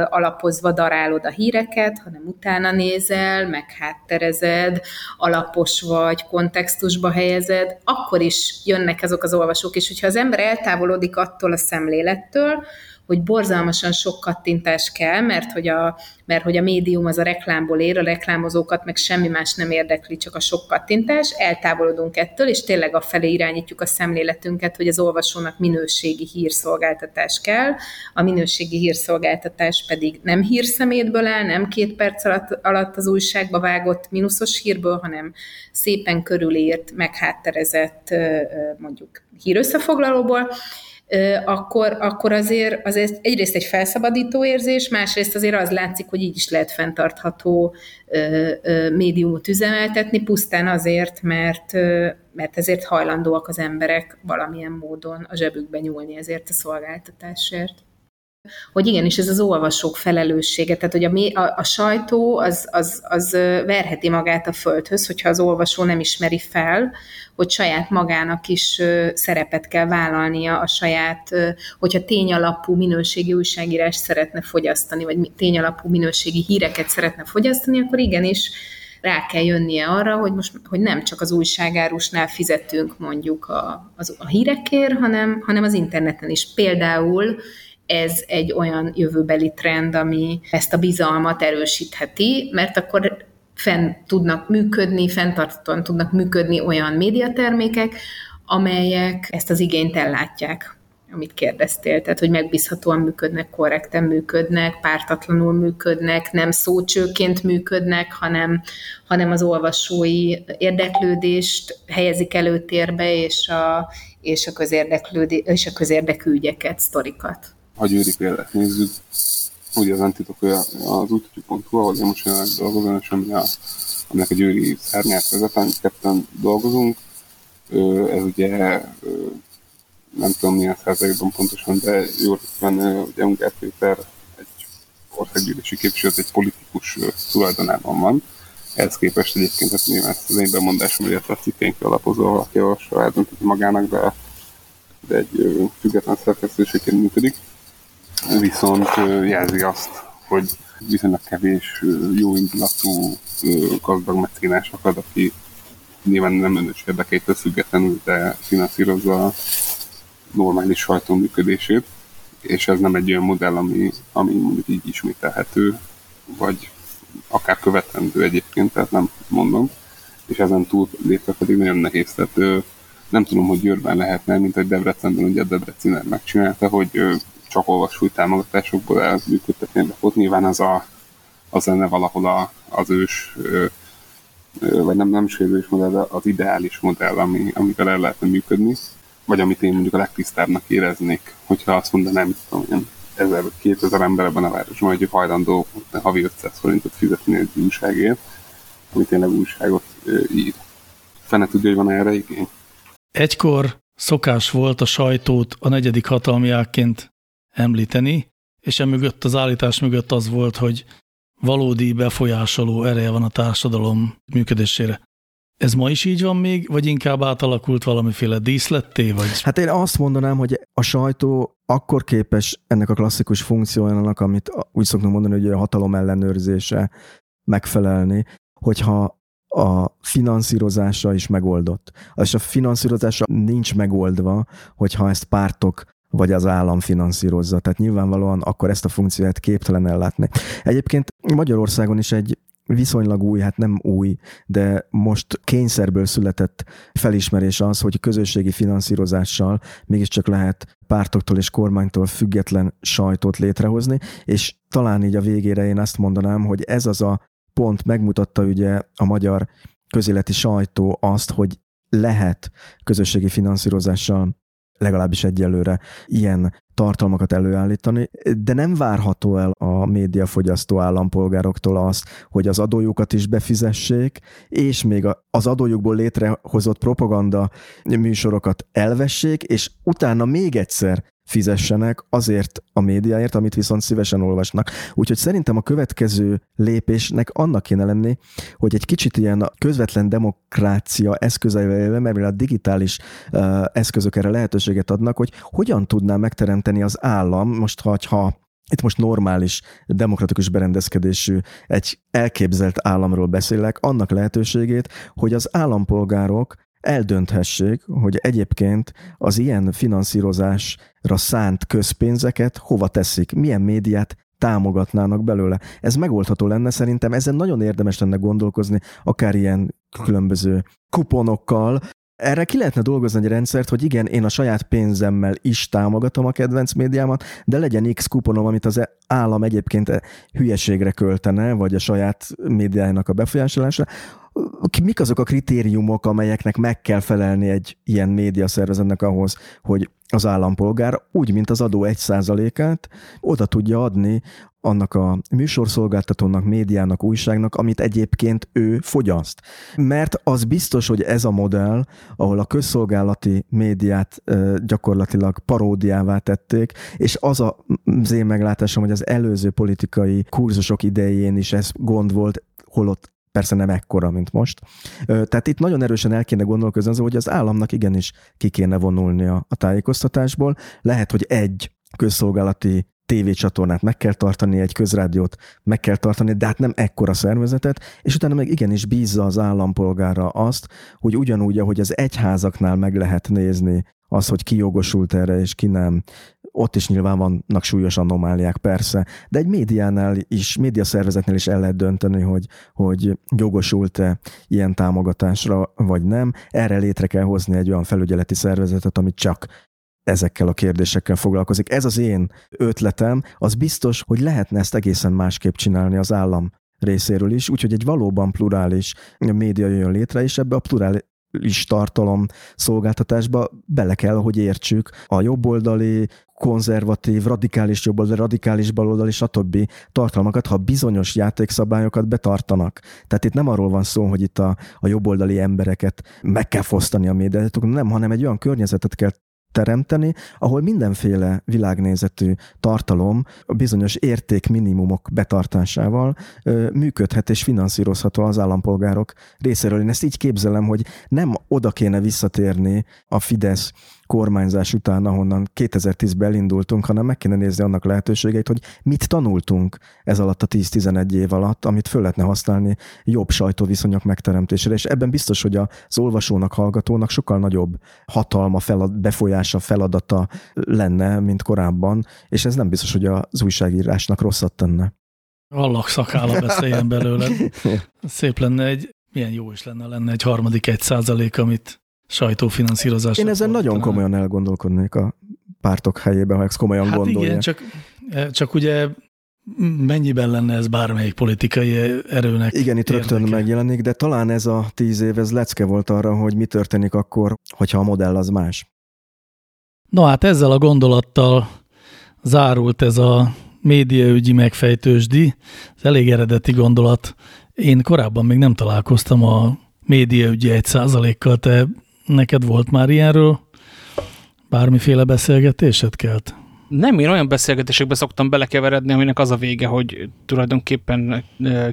alapozva darálod a híreket, hanem utána nézel, meg hátterezed, alapos vagy, kontextusba helyezed, akkor is jönnek azok az olvasók, és hogyha az ember eltávolodik attól a szemlélettől, hogy borzalmasan sok kattintás kell, mert hogy, a, mert hogy a médium az a reklámból ér, a reklámozókat meg semmi más nem érdekli, csak a sok kattintás, eltávolodunk ettől, és tényleg a felé irányítjuk a szemléletünket, hogy az olvasónak minőségi hírszolgáltatás kell, a minőségi hírszolgáltatás pedig nem hírszemétből áll, nem két perc alatt, alatt az újságba vágott mínuszos hírből, hanem szépen körülírt, meghátterezett mondjuk hírösszefoglalóból, akkor, akkor azért, azért egyrészt egy felszabadító érzés, másrészt azért az látszik, hogy így is lehet fenntartható médiumot üzemeltetni, pusztán azért, mert, mert ezért hajlandóak az emberek valamilyen módon a zsebükbe nyúlni ezért a szolgáltatásért hogy igenis ez az olvasók felelőssége, tehát hogy a, a, a sajtó az, az, az verheti magát a földhöz, hogyha az olvasó nem ismeri fel, hogy saját magának is szerepet kell vállalnia a saját, hogyha tényalapú minőségi újságírást szeretne fogyasztani, vagy tényalapú minőségi híreket szeretne fogyasztani, akkor igenis rá kell jönnie arra, hogy most hogy nem csak az újságárusnál fizetünk mondjuk a, az, a hírekért, hanem, hanem az interneten is. Például ez egy olyan jövőbeli trend, ami ezt a bizalmat erősítheti, mert akkor fenn tudnak működni, fenntartóan tudnak működni olyan médiatermékek, amelyek ezt az igényt ellátják, amit kérdeztél. Tehát, hogy megbízhatóan működnek, korrekten működnek, pártatlanul működnek, nem szócsőként működnek, hanem, hanem az olvasói érdeklődést helyezik előtérbe, és a, és a, közérdeklődés, és a közérdekű ügyeket, sztorikat ha győri példát nézzük, ugye az antitok az úttyú.hu, ahol én most jelenleg dolgozom, és ami a, aminek a győri szárnyát vezetem, ketten dolgozunk. Ez ugye nem tudom milyen százalékban pontosan, de jól van, ugye Ungár Péter egy országgyűlési képviselő, egy politikus tulajdonában van. Ehhez képest egyébként, hát nyilván ezt az én bemondásom, illetve a cikkeinkre alapozó valaki eldöntötti magának, de, de egy független szerkesztőségként működik viszont jelzi azt, hogy viszonylag kevés jó indulatú gazdag mecénások aki nyilván nem önös érdekeitől függetlenül, de finanszírozza a normális sajtó működését, és ez nem egy olyan modell, ami, ami mondjuk így ismételhető, vagy akár követendő egyébként, tehát nem mondom, és ezen túl lépve pedig nagyon nehéz. Tehát nem tudom, hogy Győrben lehetne, mint hogy Debrecenben ugye a Debreciner megcsinálta, hogy csak olvasói támogatásokból elműködtetni a lapot. Nyilván az, a, az lenne valahol a, az ős, ö, ö, vagy nem, nem is ős modell, de az ideális modell, ami, amivel el lehetne működni, vagy amit én mondjuk a legtisztábbnak éreznék, hogyha azt mondanám, hogy tudom, ilyen 1000 vagy 2000 ember ebben a városban, hogy hajlandó havi 500 forintot fizetni egy újságért, ami tényleg újságot ö, ír. Fene tudja, hogy van erre igény? Egykor szokás volt a sajtót a negyedik hatalmiákként említeni, és emögött az állítás mögött az volt, hogy valódi befolyásoló ereje van a társadalom működésére. Ez ma is így van még, vagy inkább átalakult valamiféle díszletté? Vagy? Hát én azt mondanám, hogy a sajtó akkor képes ennek a klasszikus funkciójának, amit úgy szoktunk mondani, hogy a hatalom ellenőrzése megfelelni, hogyha a finanszírozása is megoldott. És a finanszírozása nincs megoldva, hogyha ezt pártok vagy az állam finanszírozza. Tehát nyilvánvalóan akkor ezt a funkciót képtelen ellátni. Egyébként Magyarországon is egy viszonylag új, hát nem új, de most kényszerből született felismerés az, hogy közösségi finanszírozással mégiscsak lehet pártoktól és kormánytól független sajtót létrehozni, és talán így a végére én azt mondanám, hogy ez az a pont megmutatta ugye a magyar közéleti sajtó azt, hogy lehet közösségi finanszírozással legalábbis egyelőre ilyen tartalmakat előállítani, de nem várható el a médiafogyasztó állampolgároktól azt, hogy az adójukat is befizessék, és még az adójukból létrehozott propaganda műsorokat elvessék, és utána még egyszer fizessenek azért a médiáért, amit viszont szívesen olvasnak. Úgyhogy szerintem a következő lépésnek annak kéne lenni, hogy egy kicsit ilyen közvetlen demokrácia eszközeivel, mert a digitális uh, eszközök erre lehetőséget adnak, hogy hogyan tudná megteremteni az állam, most ha itt most normális, demokratikus berendezkedésű, egy elképzelt államról beszélek, annak lehetőségét, hogy az állampolgárok eldönthessék, hogy egyébként az ilyen finanszírozásra szánt közpénzeket hova teszik, milyen médiát támogatnának belőle. Ez megoldható lenne szerintem, ezen nagyon érdemes lenne gondolkozni, akár ilyen különböző kuponokkal, erre ki lehetne dolgozni egy rendszert, hogy igen, én a saját pénzemmel is támogatom a kedvenc médiámat, de legyen X kuponom, amit az állam egyébként hülyeségre költene, vagy a saját médiájának a befolyásolásra, mik azok a kritériumok, amelyeknek meg kell felelni egy ilyen média szervezetnek ahhoz, hogy az állampolgár úgy, mint az adó egy százalékát oda tudja adni annak a műsorszolgáltatónak, médiának, újságnak, amit egyébként ő fogyaszt. Mert az biztos, hogy ez a modell, ahol a közszolgálati médiát gyakorlatilag paródiává tették, és az a én meglátásom, hogy az előző politikai kurzusok idején is ez gond volt, holott persze nem ekkora, mint most. Tehát itt nagyon erősen el kéne gondolkozni az, hogy az államnak igenis ki kéne vonulnia a tájékoztatásból. Lehet, hogy egy közszolgálati tévécsatornát meg kell tartani, egy közrádiót meg kell tartani, de hát nem ekkora szervezetet, és utána meg igenis bízza az állampolgára azt, hogy ugyanúgy, ahogy az egyházaknál meg lehet nézni az, hogy ki jogosult erre és ki nem, ott is nyilván vannak súlyos anomáliák, persze, de egy médiánál is, médiaszervezetnél is el lehet dönteni, hogy, hogy jogosult-e ilyen támogatásra, vagy nem. Erre létre kell hozni egy olyan felügyeleti szervezetet, amit csak ezekkel a kérdésekkel foglalkozik. Ez az én ötletem, az biztos, hogy lehetne ezt egészen másképp csinálni az állam részéről is, úgyhogy egy valóban plurális média jön létre, és ebbe a is tartalom szolgáltatásba bele kell, hogy értsük a jobboldali, konzervatív, radikális jobboldali, radikális baloldali, stb. tartalmakat, ha bizonyos játékszabályokat betartanak. Tehát itt nem arról van szó, hogy itt a, a jobboldali embereket meg kell fosztani a médiát, nem, hanem egy olyan környezetet kell teremteni, ahol mindenféle világnézetű tartalom a bizonyos értékminimumok betartásával működhet és finanszírozható az állampolgárok részéről. Én ezt így képzelem, hogy nem oda kéne visszatérni a Fidesz kormányzás után, ahonnan 2010-ben elindultunk, hanem meg kéne nézni annak lehetőségeit, hogy mit tanultunk ez alatt a 10-11 év alatt, amit föl lehetne használni jobb sajtóviszonyok megteremtésére. És ebben biztos, hogy az olvasónak, hallgatónak sokkal nagyobb hatalma, felad, befolyása, feladata lenne, mint korábban, és ez nem biztos, hogy az újságírásnak rosszat tenne. Vallak szakála beszéljen belőle. *laughs* Szép lenne egy, milyen jó is lenne, lenne egy harmadik egy százalék, amit sajtófinanszírozásra. Én ezen nagyon komolyan elgondolkodnék a pártok helyében, ha ezt komolyan hát gondolják. igen, csak, csak ugye mennyiben lenne ez bármelyik politikai erőnek Igen, itt rögtön érdeke. megjelenik, de talán ez a tíz év, ez lecke volt arra, hogy mi történik akkor, hogyha a modell az más. No hát ezzel a gondolattal zárult ez a médiaügyi megfejtősdi. Ez elég eredeti gondolat. Én korábban még nem találkoztam a médiaügyi egy százalékkal. Te Neked volt már ilyenről bármiféle beszélgetésed kelt? Nem, én olyan beszélgetésekbe szoktam belekeveredni, aminek az a vége, hogy tulajdonképpen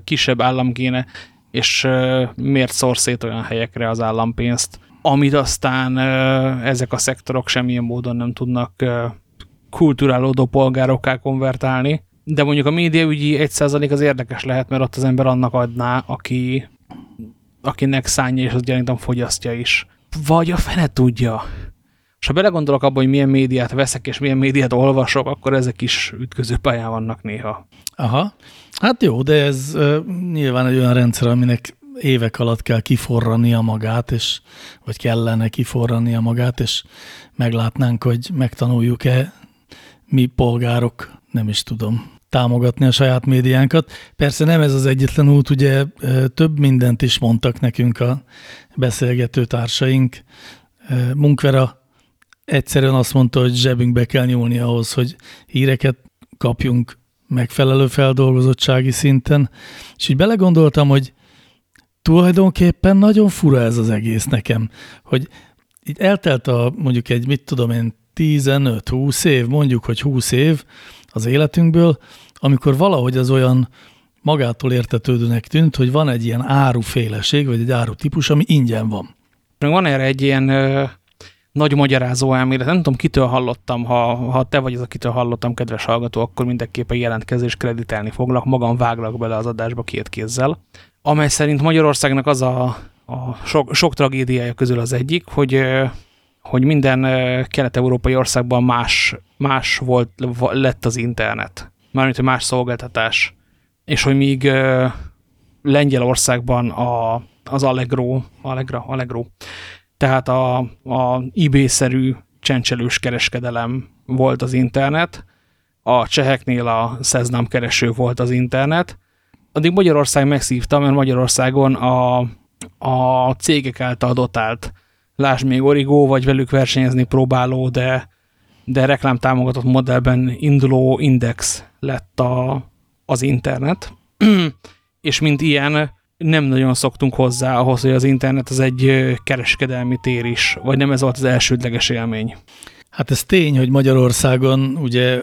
kisebb állam kéne, és miért szor szét olyan helyekre az állampénzt, amit aztán ezek a szektorok semmilyen módon nem tudnak kulturálódó polgárokká konvertálni. De mondjuk a médiaügyi 1% az érdekes lehet, mert ott az ember annak adná, aki, akinek szánja, és az gyanítom fogyasztja is. Vagy a fene tudja. És ha belegondolok abba, hogy milyen médiát veszek, és milyen médiát olvasok, akkor ezek is ütköző pályán vannak néha. Aha. Hát jó, de ez uh, nyilván egy olyan rendszer, aminek évek alatt kell kiforrania magát, és, vagy kellene kiforrania magát, és meglátnánk, hogy megtanuljuk-e mi polgárok, nem is tudom, támogatni a saját médiánkat. Persze nem ez az egyetlen út, ugye több mindent is mondtak nekünk a beszélgető társaink. Munkvera egyszerűen azt mondta, hogy zsebünkbe kell nyúlni ahhoz, hogy híreket kapjunk megfelelő feldolgozottsági szinten. És így belegondoltam, hogy tulajdonképpen nagyon fura ez az egész nekem, hogy így eltelt a mondjuk egy, mit tudom én, 15-20 év, mondjuk, hogy 20 év az életünkből, amikor valahogy az olyan magától értetődőnek tűnt, hogy van egy ilyen áruféleség, vagy egy áru típus, ami ingyen van. Van erre egy ilyen ö, nagy magyarázó elmélet, nem tudom, kitől hallottam, ha, ha te vagy az, akitől hallottam, kedves hallgató, akkor mindenképpen jelentkezés kreditálni foglak, magam váglak bele az adásba két kézzel, amely szerint Magyarországnak az a, a sok, sok tragédiája közül az egyik, hogy hogy minden kelet-európai országban más, más volt, lett az internet. Mármint, hogy más szolgáltatás. És hogy míg Lengyelországban a, az Allegro, Allegra, Allegro, tehát a, a eBay-szerű csencselős kereskedelem volt az internet, a cseheknél a Szeznam kereső volt az internet, addig Magyarország megszívta, mert Magyarországon a, a cégek által dotált lásd még Origo, vagy velük versenyezni próbáló, de, de reklámtámogatott modellben induló index lett a, az internet. *clears throat* és mint ilyen nem nagyon szoktunk hozzá ahhoz, hogy az internet az egy kereskedelmi tér is, vagy nem ez volt az elsődleges élmény. Hát ez tény, hogy Magyarországon ugye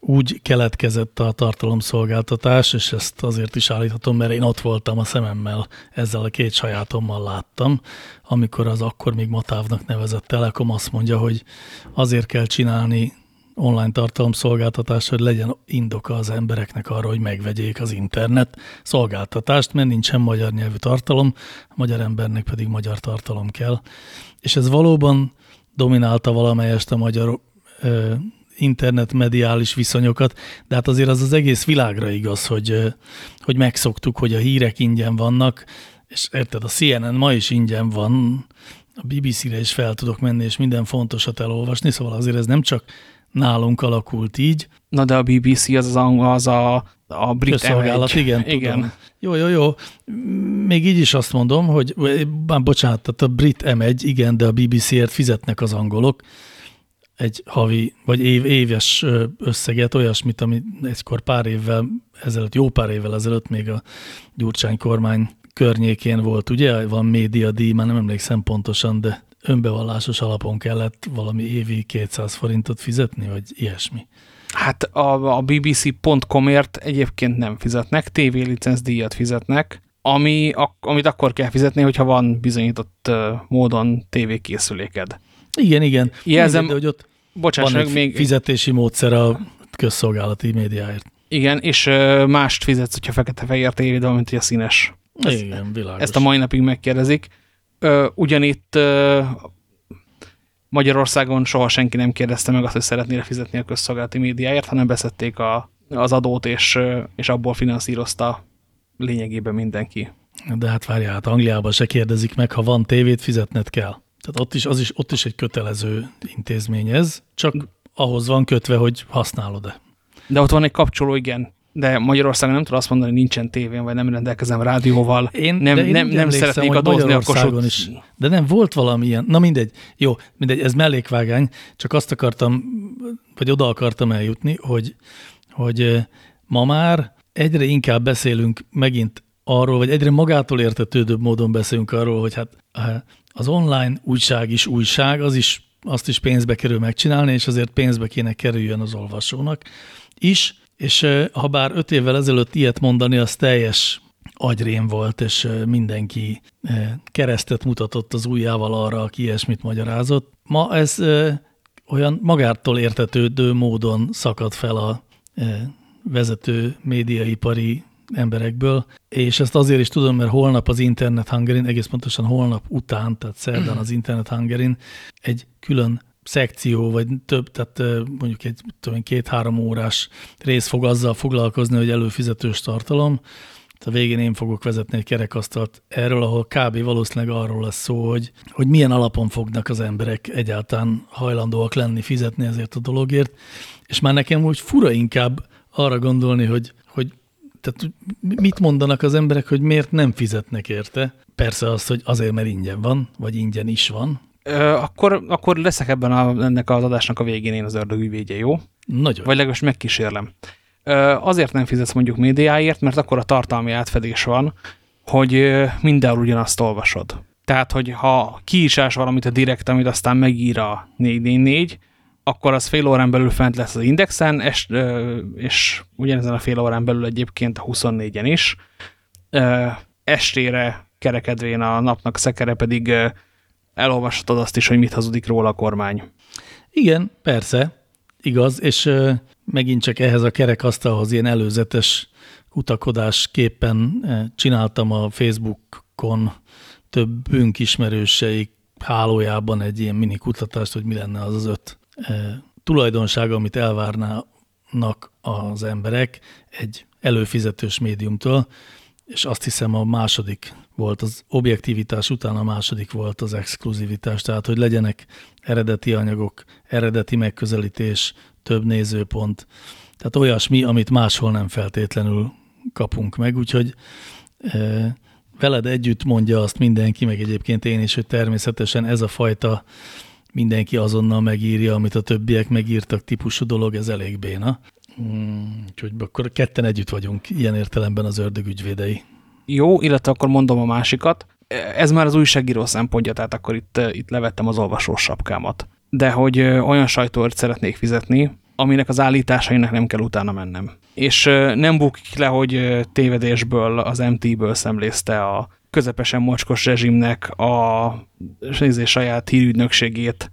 úgy keletkezett a tartalomszolgáltatás, és ezt azért is állíthatom, mert én ott voltam a szememmel, ezzel a két sajátommal láttam, amikor az akkor még Matávnak nevezett Telekom azt mondja, hogy azért kell csinálni online tartalomszolgáltatást, hogy legyen indoka az embereknek arra, hogy megvegyék az internet szolgáltatást, mert nincsen magyar nyelvű tartalom, a magyar embernek pedig magyar tartalom kell. És ez valóban dominálta valamelyest a magyar ö, internet mediális viszonyokat, de hát azért az az egész világra igaz, hogy, hogy megszoktuk, hogy a hírek ingyen vannak, és érted, a CNN ma is ingyen van, a BBC-re is fel tudok menni, és minden fontosat elolvasni, szóval azért ez nem csak nálunk alakult így. Na de a BBC az az, az a, a brit Közszolgálat, igen, igen. Tudom. Jó, jó, jó. Még így is azt mondom, hogy bár bocsánat, tehát a brit M1, igen, de a BBC-ért fizetnek az angolok, egy havi, vagy év, éves összeget, olyasmit, ami egykor pár évvel ezelőtt, jó pár évvel ezelőtt még a Gyurcsány kormány környékén volt, ugye? Van médiadíj, már nem emlékszem pontosan, de önbevallásos alapon kellett valami évi 200 forintot fizetni, vagy ilyesmi. Hát a, a bbc.com-ért egyébként nem fizetnek, tévélicencdíjat fizetnek, ami, a, amit akkor kell fizetni, hogyha van bizonyított módon tévékészüléked. Igen, igen. Jelzem, de, hogy ott bocsáss van még... fizetési módszer a közszolgálati médiáért. Igen, és mást fizetsz, hogyha fekete-fehér tévéd mint hogy a színes. Ez, igen, világos. Ezt a mai napig megkérdezik. Ugyanitt Magyarországon soha senki nem kérdezte meg azt, hogy szeretnél fizetni a közszolgálati médiáért, hanem beszedték a, az adót, és, és abból finanszírozta lényegében mindenki. De hát várjál, hát Angliában se kérdezik meg, ha van tévét, fizetned kell. Tehát ott is, az is, ott is egy kötelező intézmény ez, csak ahhoz van kötve, hogy használod-e. De ott van egy kapcsoló, igen. De Magyarországon nem tudod azt mondani, hogy nincsen tévén, vagy nem rendelkezem rádióval. Én, nem, én nem, nem szeretnék adózni a kosut. Is. De nem, volt valami ilyen. Na mindegy. Jó, mindegy, ez mellékvágány. Csak azt akartam, vagy oda akartam eljutni, hogy, hogy ma már egyre inkább beszélünk megint arról, vagy egyre magától értetődőbb módon beszélünk arról, hogy hát az online újság is újság, az is, azt is pénzbe kerül megcsinálni, és azért pénzbe kéne kerüljön az olvasónak is, és ha bár öt évvel ezelőtt ilyet mondani, az teljes agyrém volt, és mindenki keresztet mutatott az ujjával arra, aki ilyesmit magyarázott. Ma ez olyan magától értetődő módon szakad fel a vezető médiaipari emberekből, és ezt azért is tudom, mert holnap az Internet Hungarin, egész pontosan holnap után, tehát szerdán az Internet Hungarin egy külön szekció, vagy több, tehát mondjuk egy két-három órás rész fog azzal foglalkozni, hogy előfizetős tartalom, a végén én fogok vezetni egy kerekasztalt erről, ahol kb. valószínűleg arról lesz szó, hogy, hogy milyen alapon fognak az emberek egyáltalán hajlandóak lenni fizetni ezért a dologért, és már nekem úgy fura inkább arra gondolni, hogy, hogy tehát mit mondanak az emberek, hogy miért nem fizetnek érte? Persze az, hogy azért, mert ingyen van, vagy ingyen is van. Ö, akkor, akkor leszek ebben a, ennek az adásnak a végén én az ördögügyvédje, jó? Nagyon. Vagy legalábbis megkísérlem. Ö, azért nem fizetsz mondjuk médiáért, mert akkor a tartalmi átfedés van, hogy mindenhol ugyanazt olvasod. Tehát, hogy ha ki is ás valamit a direkt, amit aztán megír a 444, akkor az fél órán belül fent lesz az indexen, és, és ugyanezen a fél órán belül egyébként a 24-en is. Estére kerekedvén a napnak szekere pedig elolvashatod azt is, hogy mit hazudik róla a kormány. Igen, persze, igaz, és megint csak ehhez a kerekasztalhoz ilyen előzetes kutakodásképpen csináltam a Facebookon többünk ismerőseik hálójában egy ilyen mini kutatást, hogy mi lenne az az öt tulajdonsága, amit elvárnának az emberek egy előfizetős médiumtól, és azt hiszem a második volt az objektivitás után a második volt az exkluzivitás, tehát hogy legyenek eredeti anyagok, eredeti megközelítés, több nézőpont, tehát olyasmi, amit máshol nem feltétlenül kapunk meg, úgyhogy e, veled együtt mondja azt mindenki, meg egyébként én is, hogy természetesen ez a fajta mindenki azonnal megírja, amit a többiek megírtak típusú dolog, ez elég béna. Hmm, úgyhogy akkor ketten együtt vagyunk ilyen értelemben az ördög ügyvédei. Jó, illetve akkor mondom a másikat. Ez már az újságíró szempontja, tehát akkor itt, itt levettem az olvasós sapkámat. De hogy olyan sajtóért szeretnék fizetni, aminek az állításainak nem kell utána mennem. És nem bukik le, hogy tévedésből, az MT-ből szemlézte a közepesen mocskos rezsimnek a nézés saját hírügynökségét,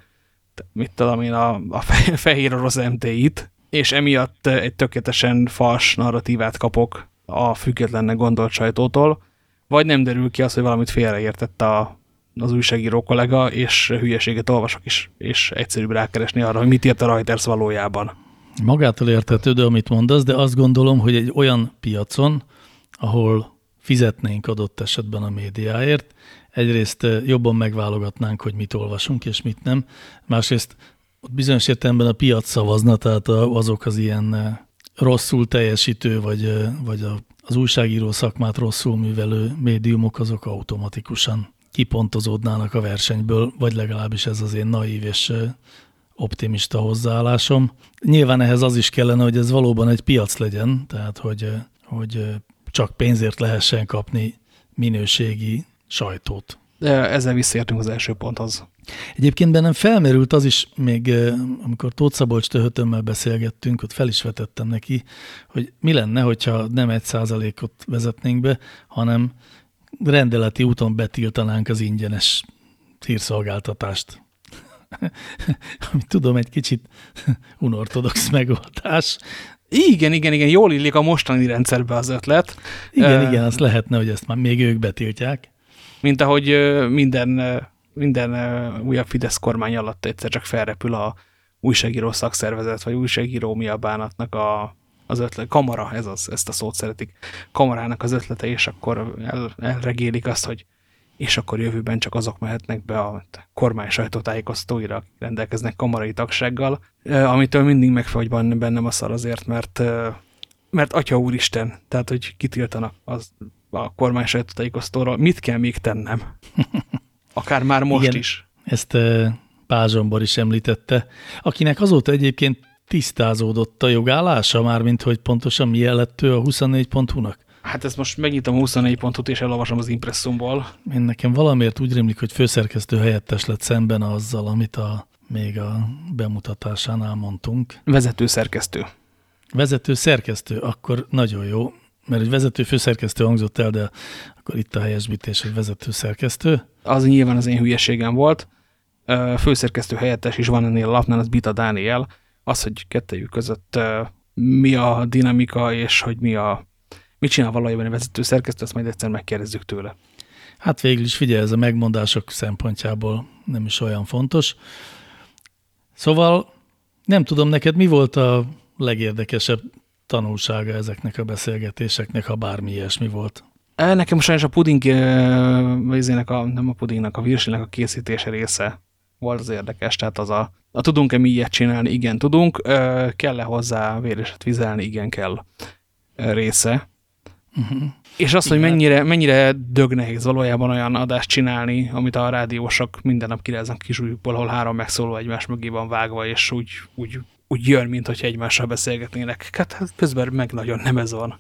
mit tudom én, a, a fehér orosz MT-it, és emiatt egy tökéletesen fals narratívát kapok a függetlennek gondolt sajtótól, vagy nem derül ki az, hogy valamit félreértett a, az újságíró kollega, és hülyeséget olvasok is, és egyszerűbb rákeresni arra, hogy mit írt a Reuters valójában. Magától értetődő, amit mondasz, de azt gondolom, hogy egy olyan piacon, ahol fizetnénk adott esetben a médiáért, egyrészt jobban megválogatnánk, hogy mit olvasunk és mit nem, másrészt ott bizonyos értelemben a piac szavazna, tehát azok az ilyen rosszul teljesítő, vagy, vagy az újságíró szakmát rosszul művelő médiumok, azok automatikusan kipontozódnának a versenyből, vagy legalábbis ez az én naív és optimista hozzáállásom. Nyilván ehhez az is kellene, hogy ez valóban egy piac legyen, tehát hogy, hogy csak pénzért lehessen kapni minőségi sajtót. Ezzel visszaértünk az első ponthoz. Egyébként bennem felmerült az is, még amikor Tóth Szabolcs töhötömmel beszélgettünk, ott fel is vetettem neki, hogy mi lenne, hogyha nem egy százalékot vezetnénk be, hanem rendeleti úton betiltanánk az ingyenes hírszolgáltatást. *laughs* Ami tudom, egy kicsit *laughs* unortodox megoldás. Igen, igen, igen, jól illik a mostani rendszerbe az ötlet. Igen, uh, igen, az lehetne, hogy ezt már még ők betiltják. Mint ahogy minden minden újabb Fidesz kormány alatt egyszer csak felrepül a újságíró szakszervezet, vagy újságíró mi a bánatnak a, az ötlet, kamara, ez az, ezt a szót szeretik, kamarának az ötlete, és akkor el, elregélik azt, hogy és akkor jövőben csak azok mehetnek be a kormány sajtótájékoztatóira, akik rendelkeznek kamarai tagsággal, amitől mindig megfagy bennem a szar azért, mert, mert atya úristen, tehát hogy kitiltanak az, a kormány sajtótájékoztatóra, mit kell még tennem? *laughs* Akár már most Igen, is. Ezt Pázsombor is említette, akinek azóta egyébként tisztázódott a jogállása, mármint hogy pontosan mi lett ő a 24.hu-nak? Hát ezt most megnyitom a 24 pontot, és elolvasom az impresszumból. Én nekem valamiért úgy rémlik, hogy főszerkesztő helyettes lett szemben azzal, amit a, még a bemutatásánál mondtunk. Vezető szerkesztő. Vezető szerkesztő, akkor nagyon jó, mert egy vezető főszerkesztő hangzott el, de akkor itt a helyesbítés, hogy vezető szerkesztő. Az nyilván az én hülyeségem volt. Főszerkesztő helyettes is van ennél a lapnál, az Bita Dániel. Az, hogy kettejük között mi a dinamika, és hogy mi a mit csinál valójában a vezető szerkesztő, azt majd egyszer megkérdezzük tőle. Hát végül is figyelj, ez a megmondások szempontjából nem is olyan fontos. Szóval nem tudom, neked mi volt a legérdekesebb tanulsága ezeknek a beszélgetéseknek, ha bármi ilyesmi volt? Nekem sajnos a puding, vagy a, nem a pudingnak, a virsilnek a készítése része volt az érdekes, tehát az a, a tudunk-e mi ilyet csinálni? Igen, tudunk. Kell-e hozzá véréset vizelni? Igen, kell része. Uh mhm. -huh. És az, hogy mennyire, mennyire dög nehéz valójában olyan adást csinálni, amit a rádiósok minden nap kiráznak kis ujjukból, ahol három megszóló egymás mögé van vágva, és úgy, úgy, úgy jön, mint hogyha egymással beszélgetnének. Hát, hát közben meg nagyon nem ez van.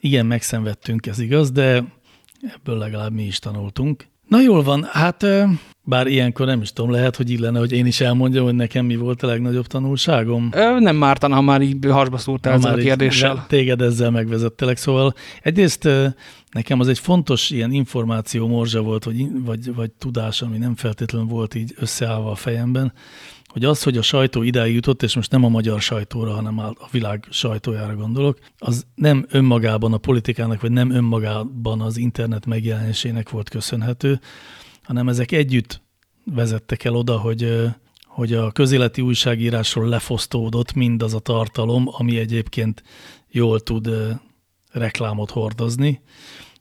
Igen, megszenvedtünk, ez igaz, de ebből legalább mi is tanultunk. Na jól van, hát bár ilyenkor nem is tudom, lehet, hogy illene, hogy én is elmondjam, hogy nekem mi volt a legnagyobb tanulságom. Ö, nem mártan, ha már így hasba szúrtál ezzel a kérdéssel. Téged ezzel megvezettelek, szóval egyrészt nekem az egy fontos ilyen információ morzsa volt, vagy, vagy, vagy tudás, ami nem feltétlenül volt így összeállva a fejemben, hogy az, hogy a sajtó idáig jutott, és most nem a magyar sajtóra, hanem a világ sajtójára gondolok, az nem önmagában a politikának, vagy nem önmagában az internet megjelenésének volt köszönhető, hanem ezek együtt vezettek el oda, hogy, hogy a közéleti újságírásról lefosztódott mindaz a tartalom, ami egyébként jól tud reklámot hordozni,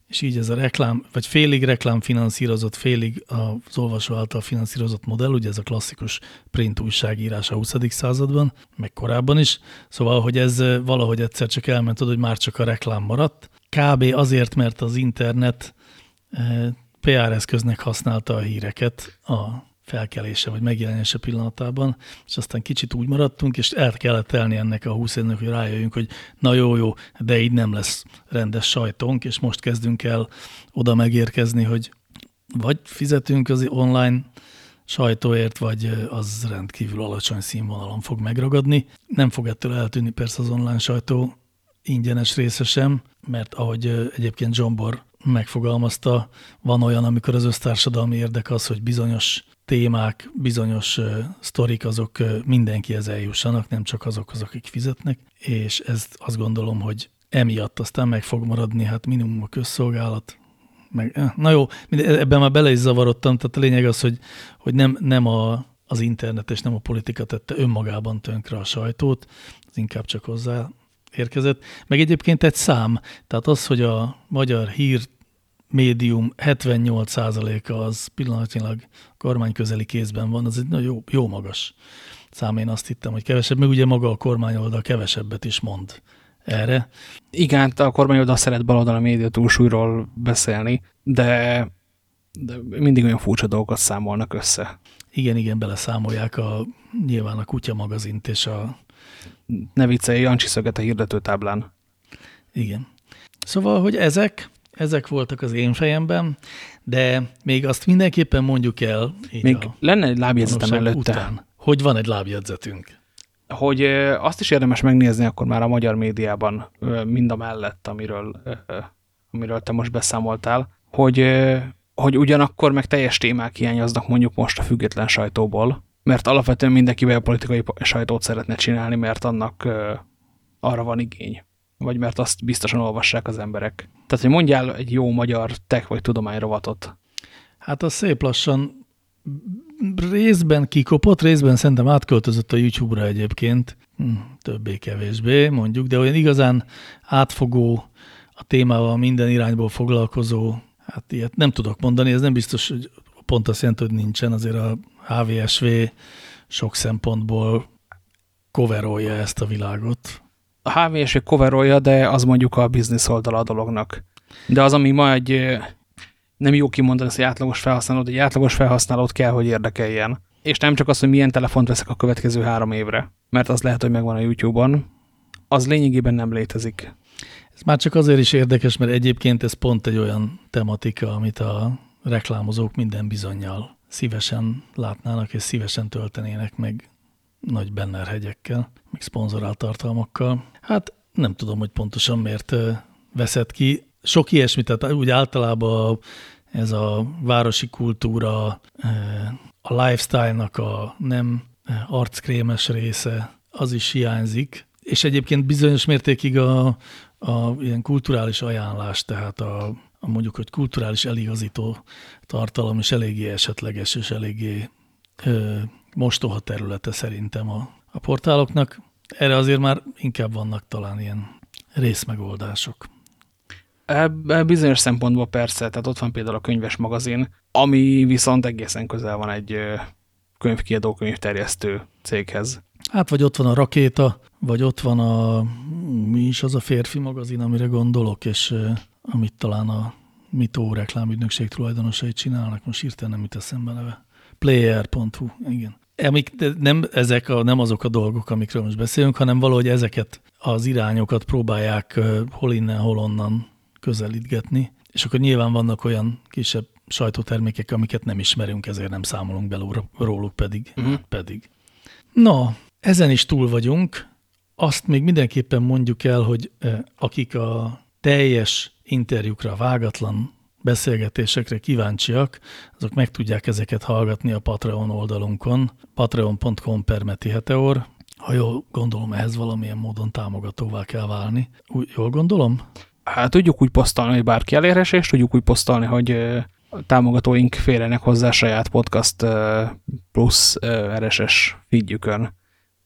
és így ez a reklám, vagy félig reklám finanszírozott, félig az olvasó által finanszírozott modell, ugye ez a klasszikus print újságírás a 20. században, meg korábban is, szóval, hogy ez valahogy egyszer csak elment oda, hogy már csak a reklám maradt. Kb. azért, mert az internet PR eszköznek használta a híreket a felkelése vagy megjelenése pillanatában, és aztán kicsit úgy maradtunk, és el kellett telni ennek a 20 évnek, hogy rájöjjünk, hogy na jó, jó, de így nem lesz rendes sajtónk, és most kezdünk el oda megérkezni, hogy vagy fizetünk az online sajtóért, vagy az rendkívül alacsony színvonalon fog megragadni. Nem fog ettől eltűnni persze az online sajtó ingyenes része sem, mert ahogy egyébként Zsombor megfogalmazta, van olyan, amikor az össztársadalmi érdek az, hogy bizonyos témák, bizonyos uh, sztorik, azok uh, mindenkihez eljussanak, nem csak azokhoz, akik fizetnek, és ezt azt gondolom, hogy emiatt aztán meg fog maradni, hát minimum a közszolgálat, meg, eh, na jó, ebben már bele is zavarodtam, tehát a lényeg az, hogy, hogy nem, nem a, az internet és nem a politika tette önmagában tönkre a sajtót, az inkább csak hozzá érkezett. Meg egyébként egy szám, tehát az, hogy a magyar hír médium 78%-a az pillanatnyilag kormányközeli kézben van, az egy nagyon jó, jó magas szám. Én azt hittem, hogy kevesebb, meg ugye maga a kormányoldal kevesebbet is mond erre. Igen, a kormányoldal szeret baloldal a média túlsúlyról beszélni, de, de mindig olyan furcsa dolgokat számolnak össze. Igen, igen, beleszámolják a, nyilván a kutya magazint és a... Ne viccelj, Jancsi szöget a hirdetőtáblán. Igen. Szóval, hogy ezek ezek voltak az én fejemben, de még azt mindenképpen mondjuk el. még lenne egy lábjegyzetem előtte. Után, hogy van egy lábjegyzetünk. Hogy azt is érdemes megnézni akkor már a magyar médiában mind a mellett, amiről, amiről te most beszámoltál, hogy, hogy ugyanakkor meg teljes témák hiányoznak mondjuk most a független sajtóból, mert alapvetően mindenki a politikai sajtót szeretne csinálni, mert annak arra van igény vagy mert azt biztosan olvassák az emberek. Tehát, hogy mondjál egy jó magyar tech vagy tudományrovatot. Hát az szép lassan részben kikopott, részben szerintem átköltözött a YouTube-ra egyébként, hm, többé-kevésbé mondjuk, de olyan igazán átfogó, a témával minden irányból foglalkozó, hát ilyet nem tudok mondani, ez nem biztos, hogy pont azt jelenti, hogy nincsen, azért a HVSV sok szempontból coverolja ezt a világot a HVS coverolja, de az mondjuk a business oldala a dolognak. De az, ami ma egy nem jó kimondani, hogy átlagos felhasználót, egy átlagos felhasználót kell, hogy érdekeljen. És nem csak az, hogy milyen telefont veszek a következő három évre, mert az lehet, hogy megvan a YouTube-on, az lényegében nem létezik. Ez már csak azért is érdekes, mert egyébként ez pont egy olyan tematika, amit a reklámozók minden bizonyal szívesen látnának és szívesen töltenének meg nagy hegyekkel, meg szponzorált tartalmakkal. Hát nem tudom, hogy pontosan miért veszed ki. Sok ilyesmit, tehát úgy általában ez a városi kultúra, a lifestyle-nak a nem arckrémes része, az is hiányzik. És egyébként bizonyos mértékig a, a ilyen kulturális ajánlás, tehát a mondjuk, hogy kulturális eligazító tartalom is eléggé esetleges és eléggé ö, mostoha területe szerintem a, a portáloknak. Erre azért már inkább vannak talán ilyen részmegoldások. Bizonyos szempontból persze, tehát ott van például a könyves magazin, ami viszont egészen közel van egy könyvkiadó, könyvterjesztő céghez. Hát vagy ott van a rakéta, vagy ott van a, mi is az a férfi magazin, amire gondolok, és amit talán a Mitó reklámügynökség tulajdonosai csinálnak, most írtam nem jut eszembe neve. Player.hu, igen amik nem, ezek a, nem azok a dolgok, amikről most beszélünk, hanem valahogy ezeket az irányokat próbálják hol innen, hol onnan közelítgetni. És akkor nyilván vannak olyan kisebb sajtótermékek, amiket nem ismerünk, ezért nem számolunk be róluk pedig. Mhm. pedig. Na, ezen is túl vagyunk. Azt még mindenképpen mondjuk el, hogy akik a teljes interjúkra, vágatlan beszélgetésekre kíváncsiak, azok meg tudják ezeket hallgatni a Patreon oldalunkon, patreon.com per Meti Heteor. Ha jól gondolom, ehhez valamilyen módon támogatóvá kell válni. Úgy, jól gondolom? Hát tudjuk úgy posztolni, hogy bárki elérhesse, és tudjuk úgy posztolni, hogy támogatóink férjenek hozzá saját podcast plusz RSS feedjükön,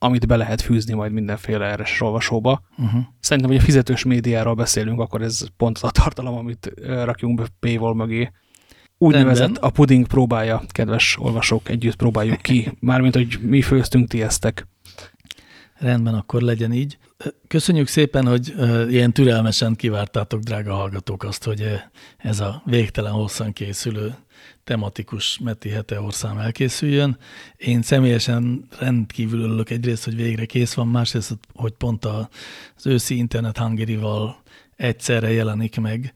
amit be lehet fűzni majd mindenféle RSS olvasóba. Uh -huh. Szerintem, hogy a fizetős médiáról beszélünk, akkor ez pont az a tartalom, amit rakjunk be paywall mögé. Úgynevezett Rendben. a puding próbálja, kedves olvasók, együtt próbáljuk ki. *laughs* Mármint, hogy mi főztünk, ti eztek. Rendben, akkor legyen így. Köszönjük szépen, hogy ilyen türelmesen kivártátok, drága hallgatók, azt, hogy ez a végtelen hosszan készülő tematikus Meti Heteor szám elkészüljön. Én személyesen rendkívül örülök egyrészt, hogy végre kész van, másrészt, hogy pont az őszi Internet Hungary-val egyszerre jelenik meg,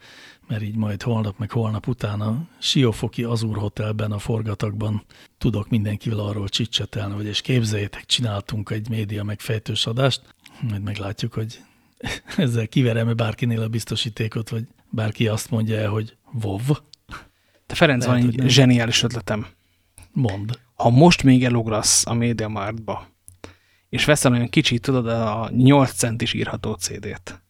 mert így majd holnap meg holnap után a Siófoki Azur Hotelben, a forgatagban tudok mindenkivel arról csicsetelni, hogy és képzeljétek, csináltunk egy média megfejtős adást, majd meglátjuk, hogy *laughs* ezzel kiverem-e bárkinél a biztosítékot, vagy bárki azt mondja el, hogy vov, Te Ferenc, Lehet, van egy nem. zseniális ötletem. mond. Ha most még elugrasz a Media Martba, és veszel olyan kicsit, tudod, a 8 centis írható CD-t,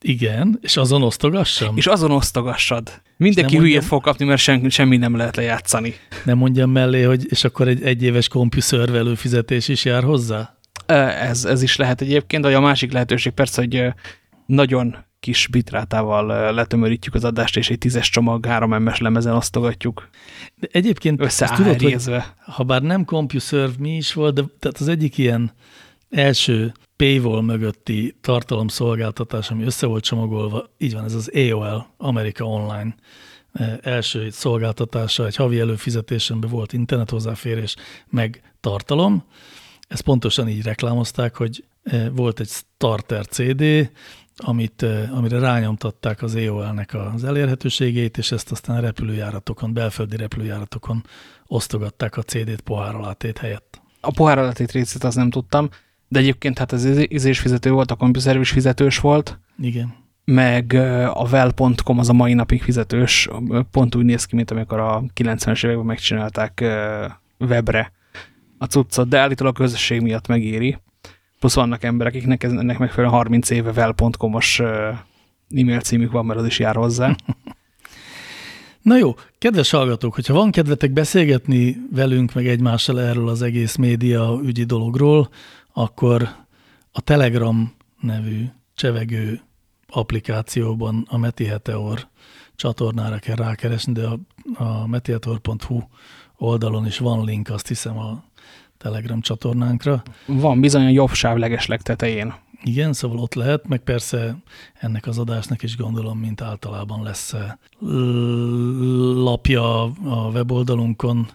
Igen, és azon osztogassam? és azon osztogassad. Mindenki hülyét mondjam- fog kapni, mert sem, semmi nem lehet lejátszani. Nem mondjam mellé, hogy és akkor egy egyéves CompuServe előfizetés is jár hozzá? Ez, ez is lehet egyébként, vagy a másik lehetőség persze, hogy nagyon kis bitrátával letömörítjük az adást, és egy tízes csomag 3 MS lemezen osztogatjuk, De egyébként azt tudod, hogy ha bár nem CompuServe mi is volt, de tehát az egyik ilyen első paywall mögötti tartalomszolgáltatás, ami össze volt csomagolva, így van, ez az AOL, America Online első szolgáltatása, egy havi előfizetésemben volt internet hozzáférés, meg tartalom. Ezt pontosan így reklámozták, hogy volt egy starter CD, amit, amire rányomtatták az AOL-nek az elérhetőségét, és ezt aztán repülőjáratokon, belföldi repülőjáratokon osztogatták a CD-t pohár alátét helyett. A pohár alatét részét azt nem tudtam, de egyébként hát az izés fizető volt, a CompuServe is fizetős volt, Igen. meg a well.com az a mai napig fizetős, pont úgy néz ki, mint amikor a 90-es években megcsinálták webre a cuccot, de állítólag a közösség miatt megéri. Plusz vannak emberek, akiknek ez- ennek megfelelően 30 éve well.com-os ö, e-mail címük van, mert az is jár hozzá. *laughs* Na jó, kedves hallgatók, hogyha van kedvetek beszélgetni velünk, meg egymással erről az egész média ügyi dologról, akkor a Telegram nevű csevegő applikációban a Meti Heteor csatornára kell rákeresni, de a, a metiheteor.hu oldalon is van link, azt hiszem, a Telegram csatornánkra. Van bizony a jobb sáv legesleg tetején. Igen, szóval ott lehet, meg persze ennek az adásnak is gondolom, mint általában lesz eh, lapja a weboldalunkon,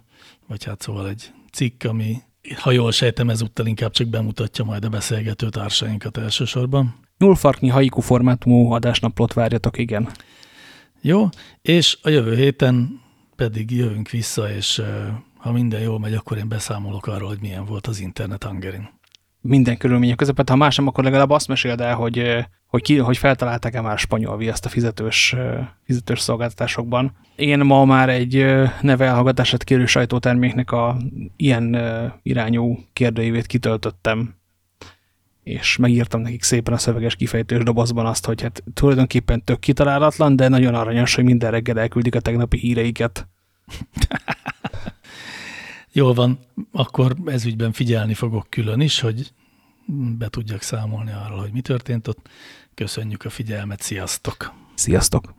vagy hát szóval egy cikk, ami, ha jól sejtem, ezúttal inkább csak bemutatja majd a beszélgető társainkat elsősorban. Nullfarknyi haiku formátumú adásnaplót várjatok, igen. Jó, és a jövő héten pedig jövünk vissza, és eh, ha minden jól megy, akkor én beszámolok arról, hogy milyen volt az internet Hungarin. Minden körülmények közepett, ha más nem, akkor legalább azt meséld el, hogy, hogy, ki, hogy feltalálták-e már spanyol viaszt a fizetős, fizetős szolgáltatásokban. Én ma már egy neve elhallgatását kérő sajtóterméknek a ilyen irányú kérdőívét kitöltöttem, és megírtam nekik szépen a szöveges kifejtős dobozban azt, hogy hát tulajdonképpen tök kitalálatlan, de nagyon aranyos, hogy minden reggel elküldik a tegnapi híreiket. *laughs* Jól van, akkor ezügyben figyelni fogok külön is, hogy be tudjak számolni arról, hogy mi történt ott. Köszönjük a figyelmet, sziasztok! Sziasztok!